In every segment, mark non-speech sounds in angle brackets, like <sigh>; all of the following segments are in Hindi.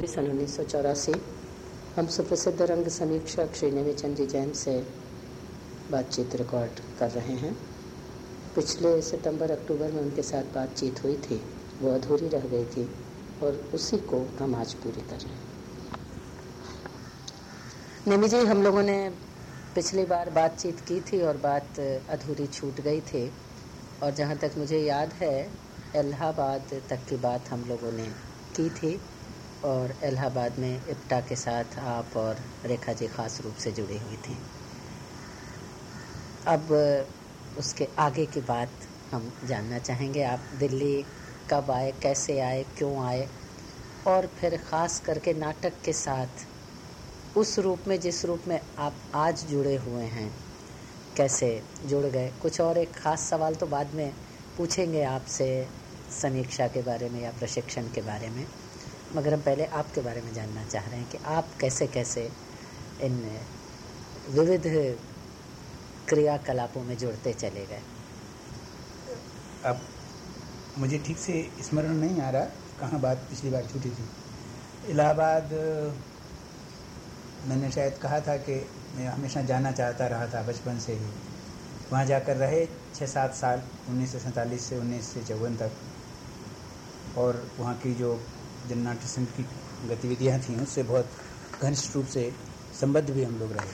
फरवरी सन उन्नीस सौ चौरासी, हम सुप्रसिद्ध रंग समीक्षक श्री नेमीचंद जैन से बातचीत रिकॉर्ड कर रहे हैं। पिछले सितंबर, अक्टूबर में उनके साथ बातचीत हुई थी। वो अधूरी रह गई थी और उसी को हम आज पूरी कर रहे हैं। नेमी जी, हम लोगों ने पिछली बार बातचीत की थी और बात अधूरी छूट गई थी और जहाँ तक मुझे याद है, इलाहाबाद तक की बात हम लोगों ने की थी। और इलाहाबाद में इप्टा के साथ आप और रेखा जी खास रूप से जुड़ी हुई थी। अब उसके आगे की बात हम जानना चाहेंगे, आप दिल्ली कब आए, कैसे आए, क्यों आए? और फिर ख़ास करके नाटक के साथ, उस रूप में, जिस रूप में आप आज जुड़े हुए हैं, कैसे जुड़ गए? कुछ और एक ख़ास सवाल तो बाद में पूछेंगे आपसे, समीक्षा के बारे में या प्रशिक्षण के बारे में। मगर हम पहले आपके बारे में जानना चाह रहे हैं कि आप कैसे कैसे इन विविध क्रियाकलापों में जुड़ते चले गए। अब मुझे ठीक से स्मरण नहीं आ रहा कहाँ बात पिछली बार छूटी थी। इलाहाबाद, मैंने शायद कहा था कि मैं हमेशा जाना चाहता रहा था बचपन से ही। वहाँ जाकर रहे छः सात साल, उन्नीस सौ सैंतालीस से उन्नीस से चौवन तक। और वहाँ की जो जननाट्य संघ की गतिविधियाँ थी, उससे बहुत घनिष्ठ रूप से संबद्ध भी हम लोग रहे।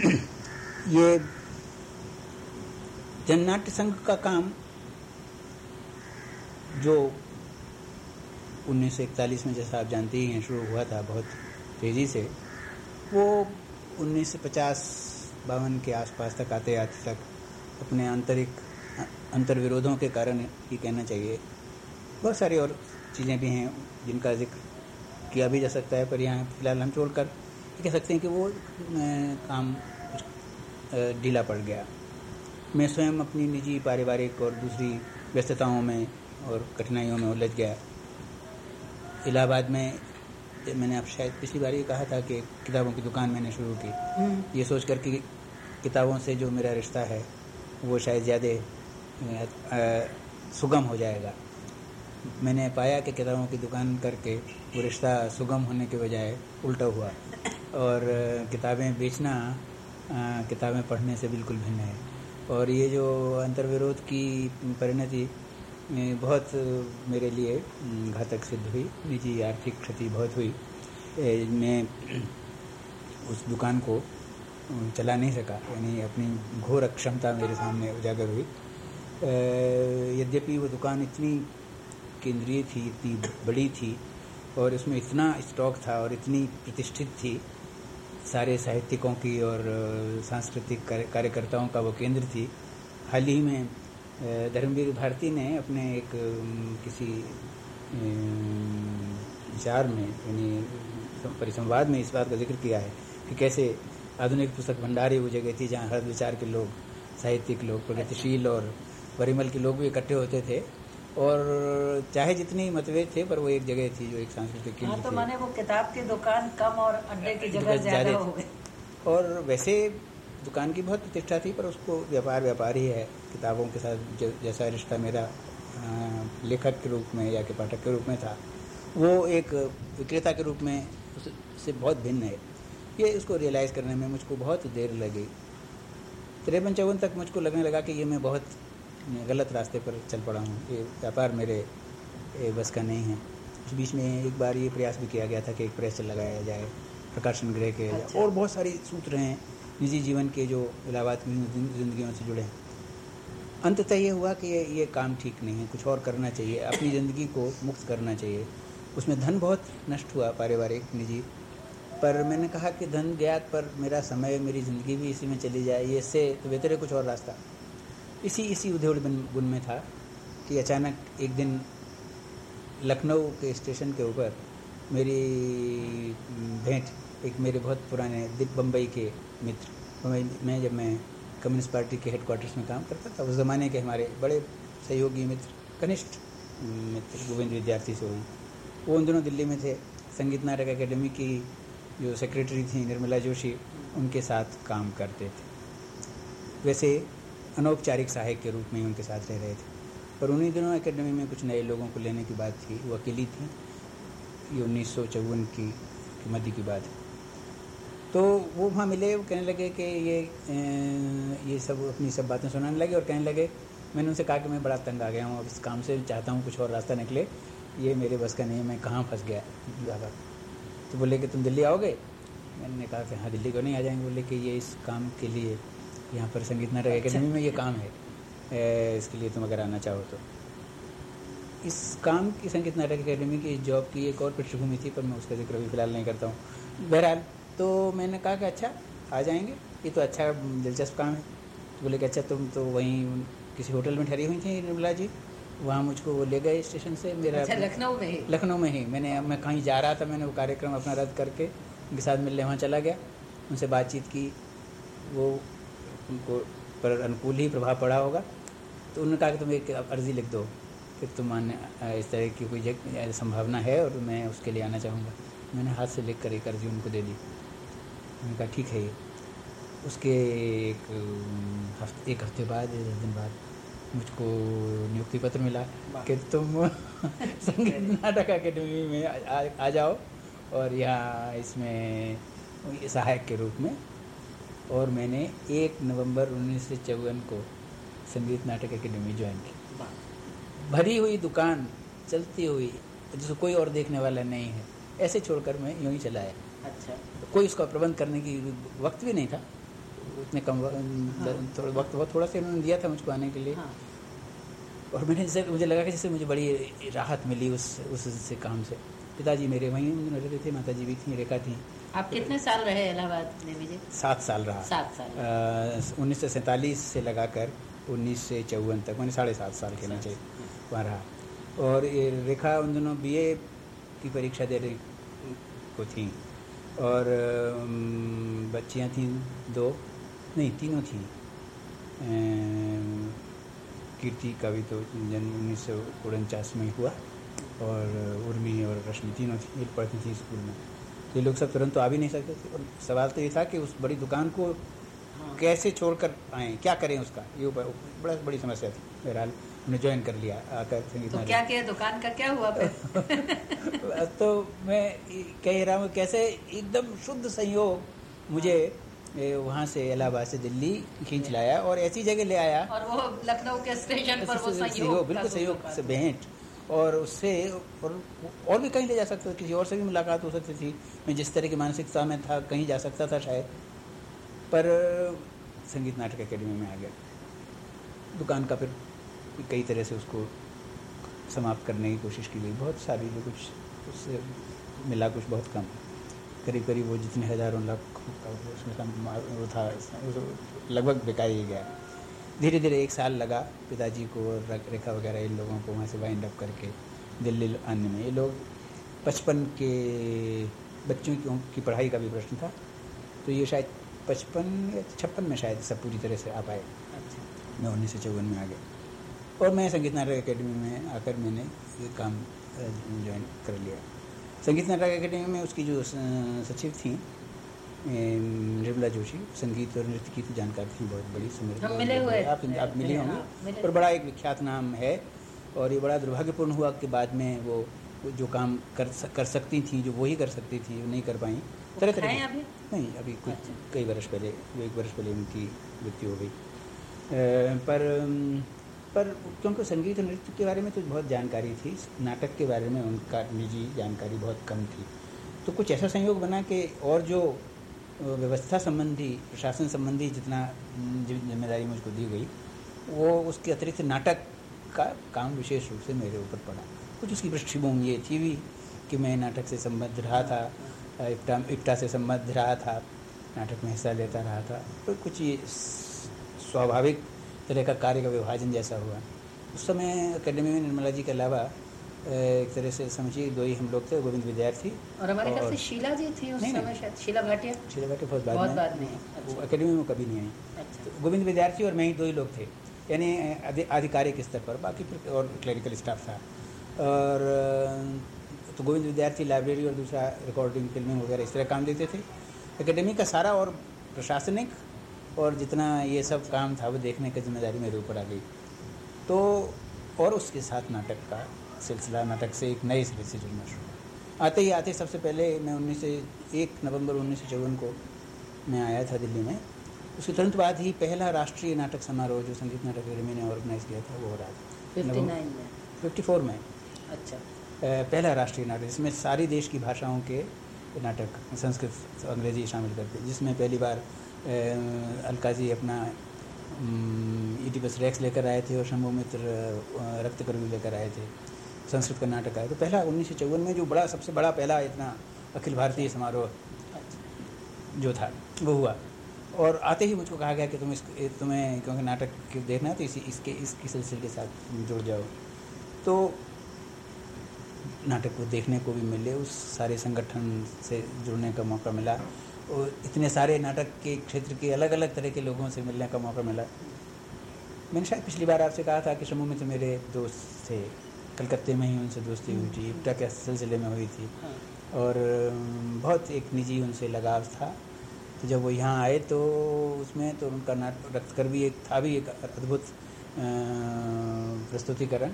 <clears throat> ये जननाट्य संघ का काम जो 1941 में जैसा आप जानते ही हैं, शुरू हुआ था बहुत तेज़ी से, वो उन्नीस सौ पचास बावन के आसपास तक आते आते तक अपने आंतरिक अंतर विरोधों के कारण ही कहना चाहिए बहुत सारी और चीज़ें भी हैं जिनका ज़िक्र किया भी जा सकता है पर यहाँ फ़िलहाल हम छोड़कर कह सकते हैं कि वो काम ढीला पड़ गया। मैं स्वयं अपनी निजी पारिवारिक और दूसरी व्यस्तताओं में और कठिनाइयों में उलझ गया। इलाहाबाद में मैंने आप शायद पिछली बार ये कहा था कि किताबों की दुकान मैंने शुरू की। हम्म। ये सोच कर कि किताबों से जो मेरा रिश्ता है वो शायद ज़्यादा सुगम हो जाएगा। मैंने पाया कि किताबों की दुकान करके वो रिश्ता सुगम होने के बजाय उल्टा हुआ। और किताबें बेचना किताबें पढ़ने से बिल्कुल भिन्न है। और ये जो अंतर्विरोध की परिणति बहुत मेरे लिए घातक सिद्ध हुई। निजी आर्थिक क्षति बहुत हुई। मैं उस दुकान को चला नहीं सका। यानी अपनी घोर अक्षमता मेरे सामने उजागर हुई। यद्यपि वो दुकान इतनी केंद्रीय थी, इतनी बड़ी थी और उसमें इतना स्टॉक था और इतनी प्रतिष्ठित थी, सारे साहित्यिकों की और सांस्कृतिक कार्यकर्ताओं का वो केंद्र थी। हाल ही में धर्मवीर भारती ने अपने एक किसी विचार में, यानी परिसंवाद में इस बात का ज़िक्र किया है कि कैसे आधुनिक पुस्तक भंडार ही वो जगह थी जहाँ हर विचार के लोग, साहित्यिक लोग, प्रगतिशील और परिमल के लोग भी इकट्ठे होते थे। और चाहे जितनी मतभेद थे पर वो एक जगह थी जो एक सांस्कृतिक हाँ, तो माने वो किताब की दुकान कम और अड्डे की जगह ज़्यादा हो गई। और वैसे दुकान की बहुत प्रतिष्ठा थी पर उसको व्यापार व्यापार ही है किताबों के साथ जैसा रिश्ता मेरा लेखक के रूप में या के पाठक के रूप में था वो एक विक्रेता के रूप में उससे बहुत भिन्न है। ये उसको रियलाइज़ करने में मुझको बहुत देर लगी। तिरपन चौवन तक मुझको लगने लगा कि ये मैं बहुत गलत रास्ते पर चल पड़ा हूँ। ये व्यापार मेरे बस का नहीं है। उस बीच में एक बार ये प्रयास भी किया गया था कि एक प्रेस लगाया जाए प्रकाशन गृह के अच्छा। और बहुत सारी सूत्र हैं निजी जीवन के जो इलाहाबाद की जिंदगियों से जुड़े। हैं अंततः ये हुआ कि ये ये काम ठीक नहीं है कुछ और करना चाहिए अपनी ज़िंदगी को मुक्त करना चाहिए। उसमें धन बहुत नष्ट हुआ पारिवारिक निजी। पर मैंने कहा कि धन गया पर मेरा समय मेरी ज़िंदगी भी इसी में चली जाए ये इससे तो बेहतर है कुछ और रास्ता। इसी इसी उद्योग गुण में था कि अचानक एक दिन लखनऊ के स्टेशन के ऊपर मेरी भेंट, एक मेरे बहुत पुराने बम्बई के मित्र मैं जब मैं कम्युनिस्ट पार्टी के हेडक्वार्टर्स में काम करता था, उस ज़माने के हमारे बड़े सहयोगी मित्र, कनिष्ठ मित्र गोविंद विद्यार्थी से हुई वो उन दोनों दिल्ली में थे। संगीत नाटक अकेडमी की जो सेक्रेटरी थी, निर्मला जोशी, उनके साथ काम करते थे। वैसे अनौपचारिक सहायक के रूप में ही उनके साथ रह रहे थे। पर उन्हीं दिनों एकेडमी में कुछ नए लोगों को लेने की बात थी। वो अकेली थी। ये उन्नीस सौ चौवन की, मध्य की बात है। तो वो वहाँ मिले वो कहने लगे कि ये ये सब अपनी सब बातें सुनाने लगे और कहने लगे मैंने उनसे कहा कि मैं बड़ा तंग आ गया हूँ। अब इस काम से चाहता हूँ कुछ और रास्ता निकले। ये मेरे बस का नहीं है मैं कहाँ फंस गया? ज़्यादा तो बोले कि तुम दिल्ली आओगे? मैंने कहा कि हाँ दिल्ली को नहीं आ जाएँगे? बोले कि ये इस काम के लिए यहाँ पर संगीत नाटक अच्छा। अकेडमी में ये काम है। ए, इसके लिए तुम अगर आना चाहो तो। इस काम की संगीत नाटक अकेडमी की जॉब की एक और पृष्ठभूमि थी पर मैं उसका ज़िक्र अभी फ़िलहाल नहीं करता हूँ। बहरहाल तो मैंने कहा कि अच्छा आ जाएँगे। ये तो अच्छा दिलचस्प काम है। तो बोले कि अच्छा तुम तो वहीं किसी होटल में ठहरी हुई थी निर्मला जी। वहाँ मुझको वो ले गए स्टेशन से। मेरा अच्छा, लखनऊ में ही। लखनऊ में ही। मैंने मैं कहीं जा रहा था मैंने वो कार्यक्रम अपना रद्द करके उनके साथ मिलने वहाँ चला गया। उनसे बातचीत की। वो उनको पर अनुकूल ही प्रभाव पड़ा होगा। तो उन्होंने कहा कि तुम एक अर्ज़ी लिख दो कि तुम मान्य इस तरह की कोई संभावना है और मैं उसके लिए आना चाहूँगा। मैंने हाथ से लिख कर एक अर्ज़ी उनको दे दी। उन्होंने कहा ठीक है। ये उसके एक हफ़्ते एक हफ़्ते बाद दस दिन बाद मुझको नियुक्ति पत्र मिला कि तुम <laughs> संगीत नाटक अकेडमी में आ, आ जाओ और यहाँ इसमें सहायक के रूप में और मैंने एक नवंबर उन्नीस सौ चौवन को संगीत नाटक अकेडमी ज्वाइन की। भरी हुई दुकान चलती हुई जिसको कोई और देखने वाला नहीं है ऐसे छोड़कर मैं यूँ ही चलाया अच्छा। कोई उसका प्रबंध करने की वक्त भी नहीं था। उतने कम हाँ। थोड़ा वक्त बहुत थोड़ा सा उन्होंने दिया था मुझको आने के लिए। हाँ। और मैंने जैसे मुझे लगा कि जैसे मुझे बड़ी राहत मिली उस उस से काम से। पिताजी मेरे वहीं रहते थे माता जी भी थी रेखा थी आप कितने साल रहे इलाहाबाद में जी सात साल रहा। सात साल। उन्नीस सौ सैंतालीस से लगाकर उन्नीस से चौवन तक मैंने साढ़े सात साल कहना चाहिए वहाँ रहा। और ये रेखा उन दोनों बीए की परीक्षा दे रही को थी। और बच्चियाँ थीं दो नहीं तीनों थी। कीर्ति का भी तो जन्म उन्नीस सौ उनचास में हुआ। और उर्मी और रश्मि तीनों थी एक पढ़ती थी स्कूल में। ये लोग सब तुरंत तो आ भी नहीं सकते थे। और सवाल तो ये था कि उस बड़ी दुकान को कैसे छोड़ कर आए? क्या करें उसका? ये बड़ा बड़ी समस्या थी। बहरहाल उन्हें ज्वाइन कर लिया आकर तो क्या किया? दुकान का क्या हुआ फिर? <laughs> तो मैं कह रहा हूँ कैसे एकदम शुद्ध संयोग मुझे वहाँ से इलाहाबाद से दिल्ली खींच लाया और ऐसी जगह ले आया। और वो लखनऊ के स्टेशन पर वो सहयोग बिल्कुल सहयोग से भेंट। और उससे और और भी कहीं ले जा सकता था, किसी और से भी मुलाकात हो सकती थी। मैं जिस तरह की मानसिकता में था, कहीं जा सकता था शायद। पर, संगीत नाटक अकेडमी में आ गया। दुकान का फिर कई तरह से उसको समाप्त करने की कोशिश की गई। बहुत सारी जो कुछ उससे मिला, कुछ बहुत कम। करीब करीब वो जितने हज़ारों लाख का उसमें वो था लगभग बेकार ही गया। धीरे धीरे एक साल लगा पिताजी को और रेखा वगैरह इन लोगों को वहाँ से वाइंड अप करके दिल्ली आने में। ये लोग बचपन के बच्चों की की पढ़ाई का भी प्रश्न था। तो ये शायद पचपन या छप्पन में शायद सब पूरी तरह से आ पाए। अच्छा। मैं उन्नीस सौ चौवन में आ गया। और मैं संगीत नाटक अकेडमी में आकर मैंने ये काम ज्वाइन कर लिया। संगीत नाटक अकेडमी में उसकी जो सचिव थी निर्मला जोशी संगीत और नृत्य की तो जानकारी थी बहुत बड़ी समृद्ध मिले हुए। आप आप मिले होंगे। हाँ, और बड़ा एक विख्यात नाम है और ये बड़ा दुर्भाग्यपूर्ण हुआ कि बाद में वो जो काम कर कर सकती थी जो वही कर सकती थी वो नहीं कर पाई। तरह तरह अभी? नहीं अभी कुछ अच्छा। कई वर्ष पहले एक वर्ष पहले उनकी मृत्यु हो गई। पर पर क्योंकि संगीत और नृत्य के बारे में तो बहुत जानकारी थी नाटक के बारे में उनका निजी जानकारी बहुत कम थी। तो कुछ ऐसा संयोग बना कि और जो व्यवस्था संबंधी, प्रशासन संबंधी जितना ज़िम्मेदारी मुझको दी गई, वो उसके अतिरिक्त नाटक का काम विशेष रूप से मेरे ऊपर पड़ा। कुछ उसकी पृष्ठभूमि ये थी भी कि मैं नाटक से संबद्ध रहा था, इप्टा इप्टा से संबद्ध रहा था, नाटक में हिस्सा लेता रहा था। तो कुछ ये स्वाभाविक तरह का कार्य का विभाजन जैसा हुआ। उस समय अकेडमी में निर्मला जी के अलावा एक तरह से समझिए दो ही हम लोग थे गोविंद विद्यार्थी और हमारे ख्याल से शीला जी थी उस समय शायद शीला भाटिया शीला भाटिया बहुत बाद में। बाद में अच्छा। अकेडमी में कभी नहीं आई। अच्छा। तो गोविंद विद्यार्थी और मैं ही दो ही लोग थे यानी आधिकारिक स्तर पर बाकी फिर और क्लिनिकल स्टाफ था। और तो गोविंद विद्यार्थी लाइब्रेरी और दूसरा रिकॉर्डिंग फिल्मिंग वगैरह इस तरह काम देते थे। एकेडमी का सारा और प्रशासनिक और जितना ये सब काम था वो देखने की ज़िम्मेदारी मेरे ऊपर आ गई। तो और उसके साथ नाटक का सिलसिला नाटक से एक नए सिरे से जुड़ना शुरू आते ही आते सबसे पहले मैं उन्नीस से एक नवंबर उन्नीस सौ चौवन को मैं आया था दिल्ली में। उसके तुरंत बाद ही पहला राष्ट्रीय नाटक समारोह जो संगीत नाटक अकेडमी ने ऑर्गेनाइज किया था वो हो रहा था। फिफ्टी फोर में। अच्छा। पहला राष्ट्रीय नाटक जिसमें सारी देश की भाषाओं के नाटक संस्कृत अंग्रेज़ी शामिल करते जिसमें पहली बार अलकाजी अपना ईटीपस रेक्स लेकर आए थे और शंभु मित्र रक्त करवी लेकर आए थे। संस्कृत का नाटक आया तो पहला उन्नीस सौ चौवन में जो बड़ा, सबसे बड़ा पहला इतना अखिल भारतीय समारोह जो था, वो हुआ। और आते ही मुझको कहा गया कि तुम इस तुम्हें क्योंकि नाटक देखना है तो इसी, इसके इसके सिलसिले के साथ जुड़ जाओ। तो नाटक को देखने को भी मिले, उस सारे संगठन से जुड़ने का मौका मिला, और इतने सारे नाटक के क्षेत्र के अलग अलग तरह के लोगों से मिलने का मौका मिला। मैंने शायद पिछली बार आपसे कहा था कि समूह में तो मेरे दोस्त थे। कलकत्ते में ही उनसे दोस्ती हुई थी इप्टा के सिलसिले में हुई थी। हाँ। और बहुत एक निजी उनसे लगाव था। तो जब वो यहाँ आए तो उसमें तो उनका नाटक रक्त कर भी एक था भी एक अद्भुत प्रस्तुतिकरण।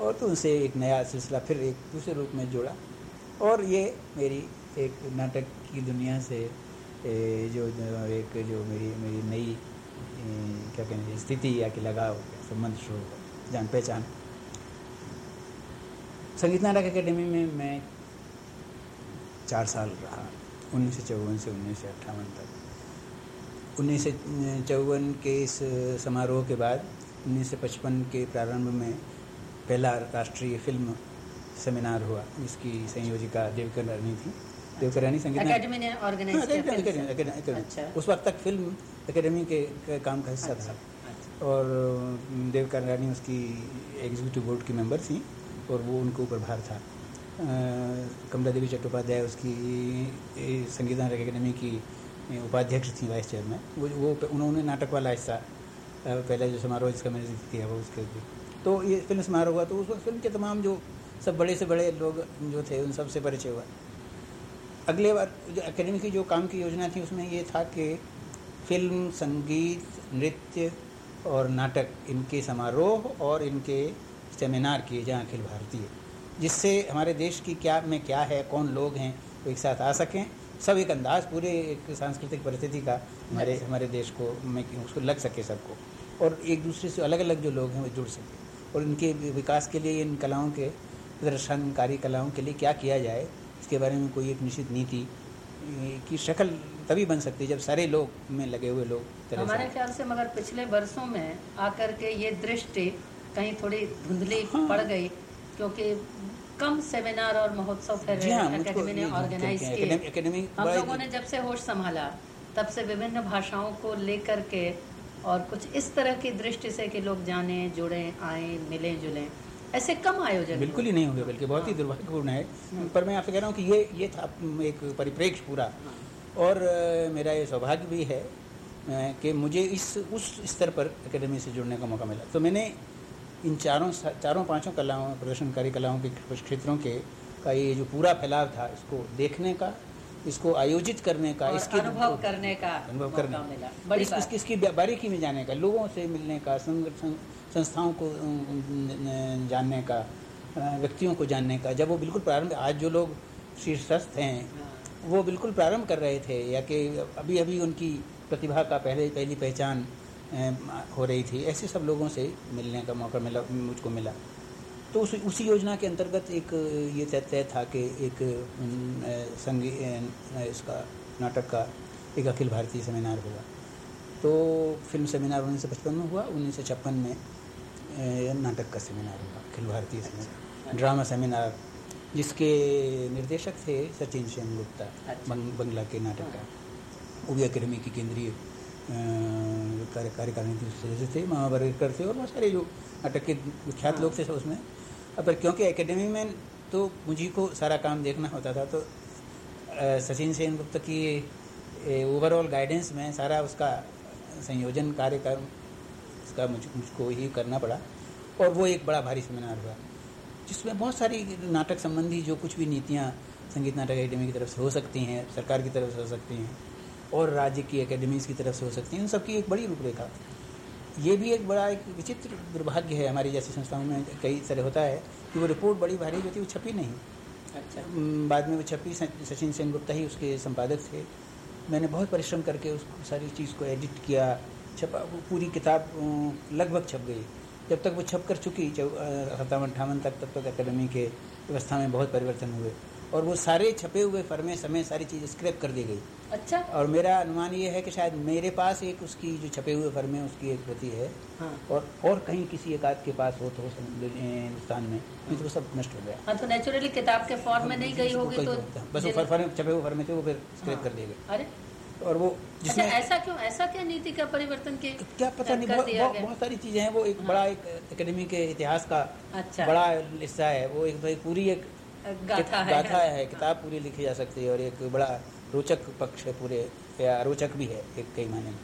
और तो उनसे एक नया सिलसिला फिर एक दूसरे रूप में जुड़ा। और ये मेरी एक नाटक की दुनिया से जो, एक जो मेरी मेरी नई क्या कहते स्थिति या कि लगाव संबंध शुरू जान पहचान। संगीत नाटक अकेडमी में मैं चार साल रहा उन्नीस सौ चौवन से उन्नीस सौ अट्ठावन तक। उन्नीस सौ चौवन के इस समारोह के बाद उन्नीस सौ पचपन के प्रारंभ में पहला राष्ट्रीय फ़िल्म सेमिनार हुआ जिसकी संयोजिका देवकर रानी थी। देवकर रानी संगीत अकेडमी ने ऑर्गेनाइज अच्छा। उस वक्त तक फ़िल्म अकेडमी के काम का हिस्सा था। अच्छा, अच्छा। और देवकर रानी उसकी एग्जीक्यूटिव बोर्ड की मेंबर थी। और वो उनके ऊपर भार था। कमला देवी चट्टोपाध्याय उसकी संगीत नाटक अकेडमी की उपाध्यक्ष थी वाइस चेयरमैन। वो वो उन्होंने नाटक वाला हिस्सा पहले जो समारोह जिसका मैंने ज़िक्र किया वो उसके तो ये फ़िल्म समारोह हुआ तो उस वक्त फ़िल्म के तमाम जो, सब बड़े से बड़े लोग जो थे, उन सबसे परिचय हुआ। अगले बार जो अकेडमी की जो काम की योजना थी, उसमें ये था कि फ़िल्म, संगीत, नृत्य और नाटक इनके समारोह और इनके सेमिनार किए जाएँ अखिल भारतीय जिससे हमारे देश की क्या में क्या है कौन लोग हैं वो एक साथ आ सकें। सब एक अंदाज पूरे एक सांस्कृतिक परिस्थिति का हमारे हमारे देश को में उसको लग सके सबको। और एक दूसरे से अलग अलग जो लोग हैं वो जुड़ सकें। और इनके विकास के लिए इन कलाओं के प्रदर्शनकारी कलाओं के लिए क्या किया जाए इसके बारे में कोई एक निश्चित नीति की शक्ल तभी बन सकती है जब सारे लोग में लगे हुए लोग हमारे ख्याल से मगर पिछले वर्षों में आकर के ये दृष्टि कहीं थोड़ी धुंधली हाँ। पड़ गई क्योंकि कम सेमिनार और महोत्सव फिर हाँ, अकेडमी ने ऑर्गेनाइज किए हम लोगों ने जब से होश संभाला तब से विभिन्न भाषाओं को लेकर के और कुछ इस तरह की दृष्टि से कि लोग जाने जुड़े आए मिले जुले ऐसे कम आयोजन बिल्कुल ही नहीं हुए बल्कि बहुत ही हाँ। दुर्भाग्यपूर्ण है हाँ। पर मैं आपसे कह रहा हूँ कि ये ये था एक परिप्रेक्ष्य पूरा और मेरा ये सौभाग्य भी है कि मुझे इस उस स्तर पर एकेडमी से जुड़ने का मौका मिला तो मैंने इन चारों चारों पाँचों कलाओं प्रदर्शनकारी कलाओं के कुछ क्षेत्रों के का ये जो पूरा फैलाव था इसको देखने का इसको आयोजित करने का इसके अनुभव करने का अनुभव करने का। इस, इस, इसकी बारीकी में जाने का लोगों से मिलने का संगठन संस्थाओं को जानने का व्यक्तियों को जानने का जब वो बिल्कुल प्रारंभ आज जो लोग शीर्षस्थ हैं हाँ। वो बिल्कुल प्रारंभ कर रहे थे या कि अभी अभी उनकी प्रतिभा का पहले पहली पहचान हो रही थी। ऐसे सब लोगों से मिलने का मौका मिला मुझको मिला। तो उस उसी योजना के अंतर्गत एक ये तय तय था कि एक संगीत इसका नाटक का एक अखिल भारतीय सेमिनार होगा। तो फ़िल्म सेमिनार उन्नीस सौ पचपन में हुआ उन्नीस सौ छप्पन में नाटक का सेमिनार हुआ Akhil Bharatiya seminar drama seminar जिसके निर्देशक थे सचिन सेन गुप्ता अच्छा। बंगला के नाटक का वो भी अकेडमी की केंद्रीय कार्यकारिणी सदस्य थे मामा वर्गेकर थे और बहुत सारे जो नाटक के विख्यात लोग थे उसमें। अब क्योंकि एकेडमी में तो मुझी को सारा काम देखना होता था तो सचिन सेन गुप्ता की ओवरऑल गाइडेंस में सारा उसका संयोजन कार्य कर उसका मुझ, मुझको ही करना पड़ा। और वो एक बड़ा भारी सेमिनार हुआ, जिसमें बहुत सारी नाटक संबंधी जो कुछ भी नीतियाँ संगीत नाटक अकेडमी की तरफ़ से हो सकती हैं, सरकार की तरफ़ से हो सकती हैं और राज्य की एकेडमीज़ की तरफ़ से हो सकती हैं। उन सबकी एक बड़ी रूपरेखा। ये भी एक बड़ा एक विचित्र दुर्भाग्य है हमारी जैसी संस्थाओं में कई तरह होता है कि वो रिपोर्ट बड़ी भारी होती है वो छपी नहीं। अच्छा। बाद में वो छपी सचिन सेन गुप्ता ही उसके संपादक थे। मैंने बहुत परिश्रम करके उस सारी चीज़ को एडिट किया छपा पूरी किताब लगभग छप गई। जब तक वो छप कर चुकी सत्तावन अट्ठावन तक तब तक अकेडमी के व्यवस्था में बहुत परिवर्तन हुए। और वो सारे छपे हुए फर्मे समय सारी चीज़ स्क्रैप कर दी गई। अच्छा। और मेरा अनुमान ये है कि शायद मेरे पास एक उसकी जो छपे हुए फर्मे उसकी एक प्रति है। हाँ। और और कहीं किसी एक आध के पास हो तो हिंदुस्तान में नहीं तो सब नष्ट हो गया। हाँ तो नेचुरली किताब के फॉर्म में नहीं गई होगी तो बस वो फर्मे छपे हुए फर्मे थे वो फिर स्क्रैप हाँ। कर दिए गए। अरे। और वो जिसमें अच्छा, ऐसा क्यों ऐसा क्या नीति का परिवर्तन के क्या पता नहीं बहुत बहुत, बहुत सारी चीज़ें हैं। वो एक हाँ। बड़ा एक एकेडमी के इतिहास का अच्छा। बड़ा हिस्सा है। वो एक पूरी एक गाथा है, गाथा है है किताब पूरी लिखी जा सकती है और एक बड़ा रोचक पक्ष है पूरे या रोचक भी है एक कई मायने में।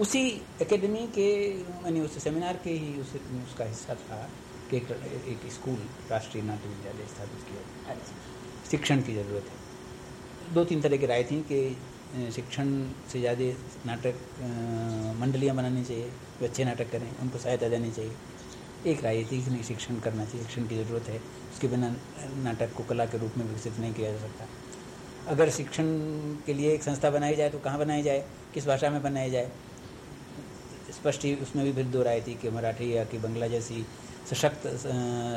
उसी एकेडमी के यानी उस सेमिनार के ही उस उसका हिस्सा था कि एक, एक स्कूल राष्ट्रीय नाट्य विद्यालय स्थापित किया। अच्छा। शिक्षण की ज़रूरत है। दो तीन तरह की राय थी कि शिक्षण से ज़्यादा नाटक मंडलियाँ बनानी चाहिए जो अच्छे नाटक करें उनको सहायता देनी चाहिए। एक राय थी कि नहीं शिक्षण करना चाहिए शिक्षण की ज़रूरत है। उसके बिना नाटक को कला के रूप में विकसित नहीं किया जा सकता। अगर शिक्षण के लिए एक संस्था बनाई जाए तो कहाँ बनाई जाए? किस भाषा में बनाई जाए? स्पष्ट ही उसमें भी फिर दो राय थी कि मराठी या कि बंगला जैसी सशक्त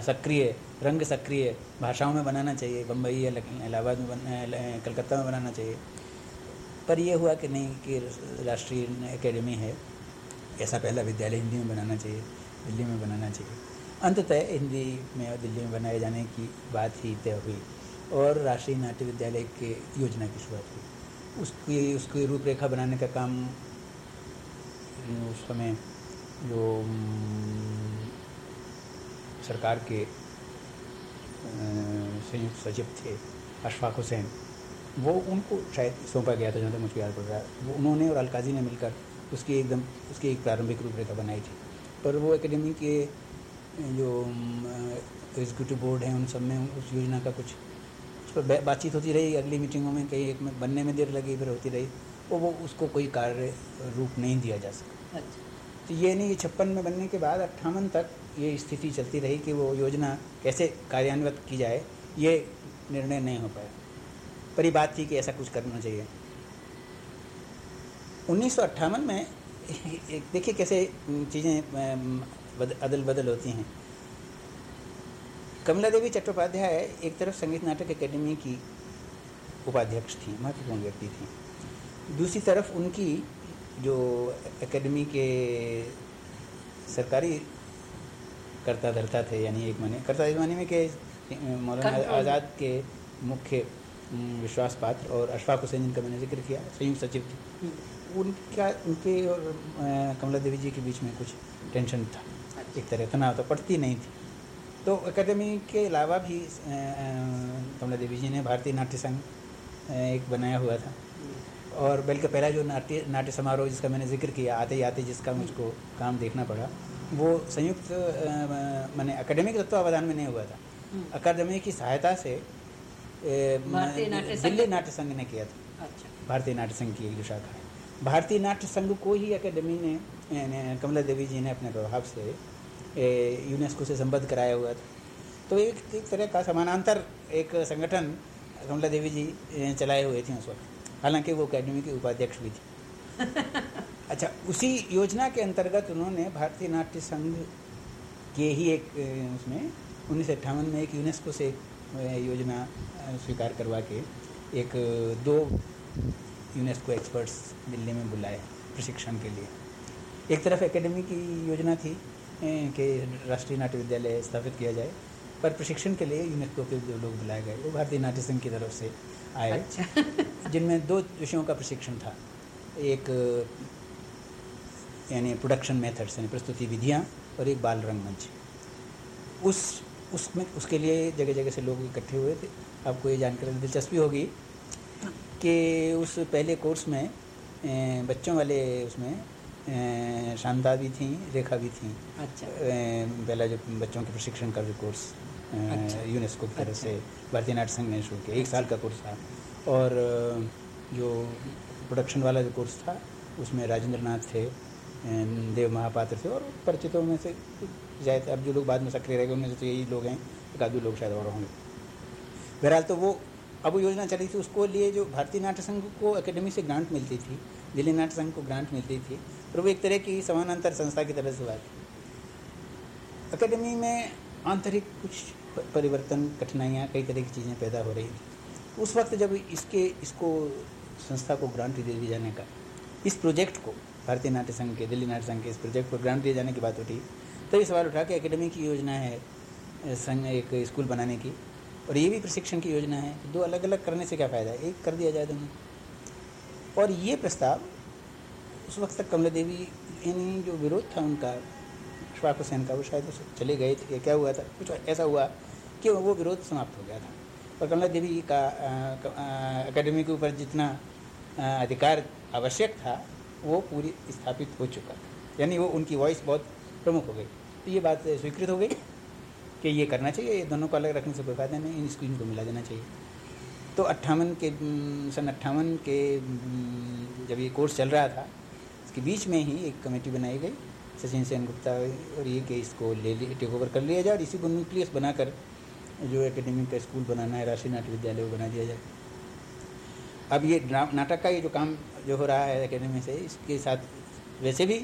सक्रिय, रंग सक्रिय भाषाओं में बनाना चाहिए बम्बई या इलाहाबाद में कलकत्ता में बनाना चाहिए। पर यह हुआ कि नहीं कि राष्ट्रीय एकेडमी है, ऐसा पहला विद्यालय हिंदी में बनाना चाहिए, दिल्ली में बनाना चाहिए। अंततः हिंदी में दिल्ली में बनाए जाने की बात ही तय हुई और राष्ट्रीय नाट्य विद्यालय के योजना की शुरुआत हुई। उसकी उसकी रूपरेखा बनाने का काम उस समय जो सरकार के संयुक्त सचिव थे, अशफाक हुसैन, वो उनको शायद सौंपा गया था, जहाँ तक मुझे याद पड़ रहा है। वो, उन्होंने और अलकाजी ने मिलकर उसकी एकदम, उसकी एक प्रारंभिक रूपरेखा बनाई थी। पर वो एकेडमी के जो एग्जीक्यूटिव बोर्ड हैं उन सब में उस योजना का कुछ उस पर बातचीत होती रही। अगली मीटिंगों में कहीं एक में बनने में देर लगी फिर होती रही। वो वो उसको कोई कार्य रूप नहीं दिया जा सका। अच्छा। तो ये नहीं छप्पन में बनने के बाद अट्ठावन तक ये स्थिति चलती रही कि वो योजना कैसे कार्यान्वित की जाए ये निर्णय नहीं हो पाया। पर ये बात थी कि ऐसा कुछ करना चाहिए। उन्नीस सौ अट्ठावन में <laughs> देखिए कैसे चीज़ें अदल बदल होती हैं। कमला देवी चट्टोपाध्याय एक तरफ़ संगीत नाटक एकेडमी की उपाध्यक्ष थी महत्वपूर्ण व्यक्ति थी। दूसरी तरफ़ उनकी जो एकेडमी के सरकारी कर्ता धरता थे यानी एक माने कर्ता इस माने में के मौलाना आज़ाद के मुख्य विश्वास पात्र और अशफाक हुसैन जिनका मैंने ज़िक्र किया संयुक्त सचिव थे। उनका उनके और कमला देवी जी के बीच में कुछ टेंशन था। एक तरह तनाव तो पड़ती नहीं थी। तो अकेडमी के अलावा भी कमला देवी जी ने भारतीय नाट्य संघ एक बनाया हुआ था। और बल्कि पहला जो नाट्य नाट्य समारोह जिसका मैंने ज़िक्र किया आते ही आते जिसका मुझको काम देखना पड़ा वो संयुक्त मैंने अकेडमिक तत्वावधान में नहीं हुआ था। हम्म। अकादमी की सहायता से दिल्ली नाट्य संघ ने किया था। अच्छा। भारतीय नाट्य संघ की एक जो शाखा है। भारतीय नाट्य संघ को ही अकेडमी ने कमला देवी जी ने अपने प्रभाव से यूनेस्को से संबद्ध कराया हुआ था। तो एक एक तरह का समानांतर एक संगठन कमला देवी जी चलाए हुए थे उस वक्त। हालाँकि वो अकेडमी के उपाध्यक्ष भी थी। <laughs> अच्छा उसी योजना के अंतर्गत उन्होंने भारतीय नाट्य संघ के ही एक उसमें उन्नीस में एक यूनेस्को से योजना स्वीकार करवा के एक दो यूनेस्को एक्सपर्ट्स दिल्ली में बुलाए प्रशिक्षण के लिए। एक तरफ़ एकेडमी की योजना थी कि राष्ट्रीय नाट्य विद्यालय स्थापित किया जाए पर प्रशिक्षण के लिए यूनेस्को के जो लोग बुलाए गए वो भारतीय नाट्य संघ की तरफ़ से आए। अच्छा। <laughs> जिनमें दो विषयों का प्रशिक्षण था। एक यानी प्रोडक्शन मेथड्स यानी प्रस्तुति विधियाँ और एक बाल रंगमंच उस उसमें उसके लिए जगह जगह से लोग इकट्ठे हुए थे। आपको ये जानकर दिलचस्पी होगी कि उस पहले कोर्स में बच्चों वाले उसमें शानदा भी थी रेखा भी थी अच्छा पहला जो बच्चों के प्रशिक्षण का भी कोर्स अच्छा। यूनेस्को की तरफ़ अच्छा। से भारतीय नाट्य संघ ने शुरू किया एक साल का कोर्स था और जो प्रोडक्शन वाला जो कोर्स था उसमें राजेंद्र नाथ थे देव महापात्र थे और परिचितों में से शायद अब जो लोग बाद में सक्रिय रह गए उनमें से तो यही लोग हैं एक आधु लोग शायद और होंगे बहरहाल तो वो अब वो योजना चली थी उसको लिए जो भारतीय नाट्य संघ को एकेडमी से ग्रांट मिलती थी दिल्ली नाट्य संघ को ग्रांट मिलती थी वो एक तरह की समानांतर संस्था की तरह से बात अकेडमी में आंतरिक कुछ परिवर्तन, कठिनाइयाँ, कई तरह की चीज़ें पैदा हो रही थी उस वक्त जब इसके, इसको, संस्था को ग्रांट दे दिए जाने का, इस प्रोजेक्ट को, भारतीय नाट्य संघ के, दिल्ली नाट्य संघ के इस प्रोजेक्ट को ग्रांट दिए जाने की बात उठी तो ये सवाल उठा कि एकेडमी की योजना है संघ, एक स्कूल बनाने की, और ये भी प्रशिक्षण की योजना है दो अलग अलग करने से क्या फ़ायदा है? एक कर दिया जाए दोनों। और ये प्रस्ताव उस वक्त तक कमला देवी यानी जो विरोध था उनका अशफाक हुसैन का, वो शायद उस चले गए थे। क्या हुआ था? कुछ ऐसा हुआ कि वो विरोध समाप्त हो गया था। और कमला देवी का अकेडमी के ऊपर जितना अधिकार आवश्यक था, वो पूरी स्थापित हो चुका था। यानी वो उनकी वॉइस बहुत प्रमुख हो गई। तो ये बात स्वीकृत हो गई कि ये करना चाहिए, ये दोनों को अलग रखने से कोई फ़ायदा नहीं, इन स्क्रीन को मिला देना चाहिए। तो अट्ठावन के सन अट्ठावन के जब ये कोर्स चल रहा था इसके बीच में ही एक कमेटी बनाई गई, सचिन सेन गुप्ता और ये कि इसको ले लिए टेक ओवर कर लिया जाए और इसी को न्यूक्लियस बनाकर जो एकेडमिक का स्कूल बनाना है, राष्ट्रीय नाट्य विद्यालय वो बना दिया जाए। अब ये नाटक का ये जो काम जो हो रहा है एकेडमी से, इसके साथ वैसे भी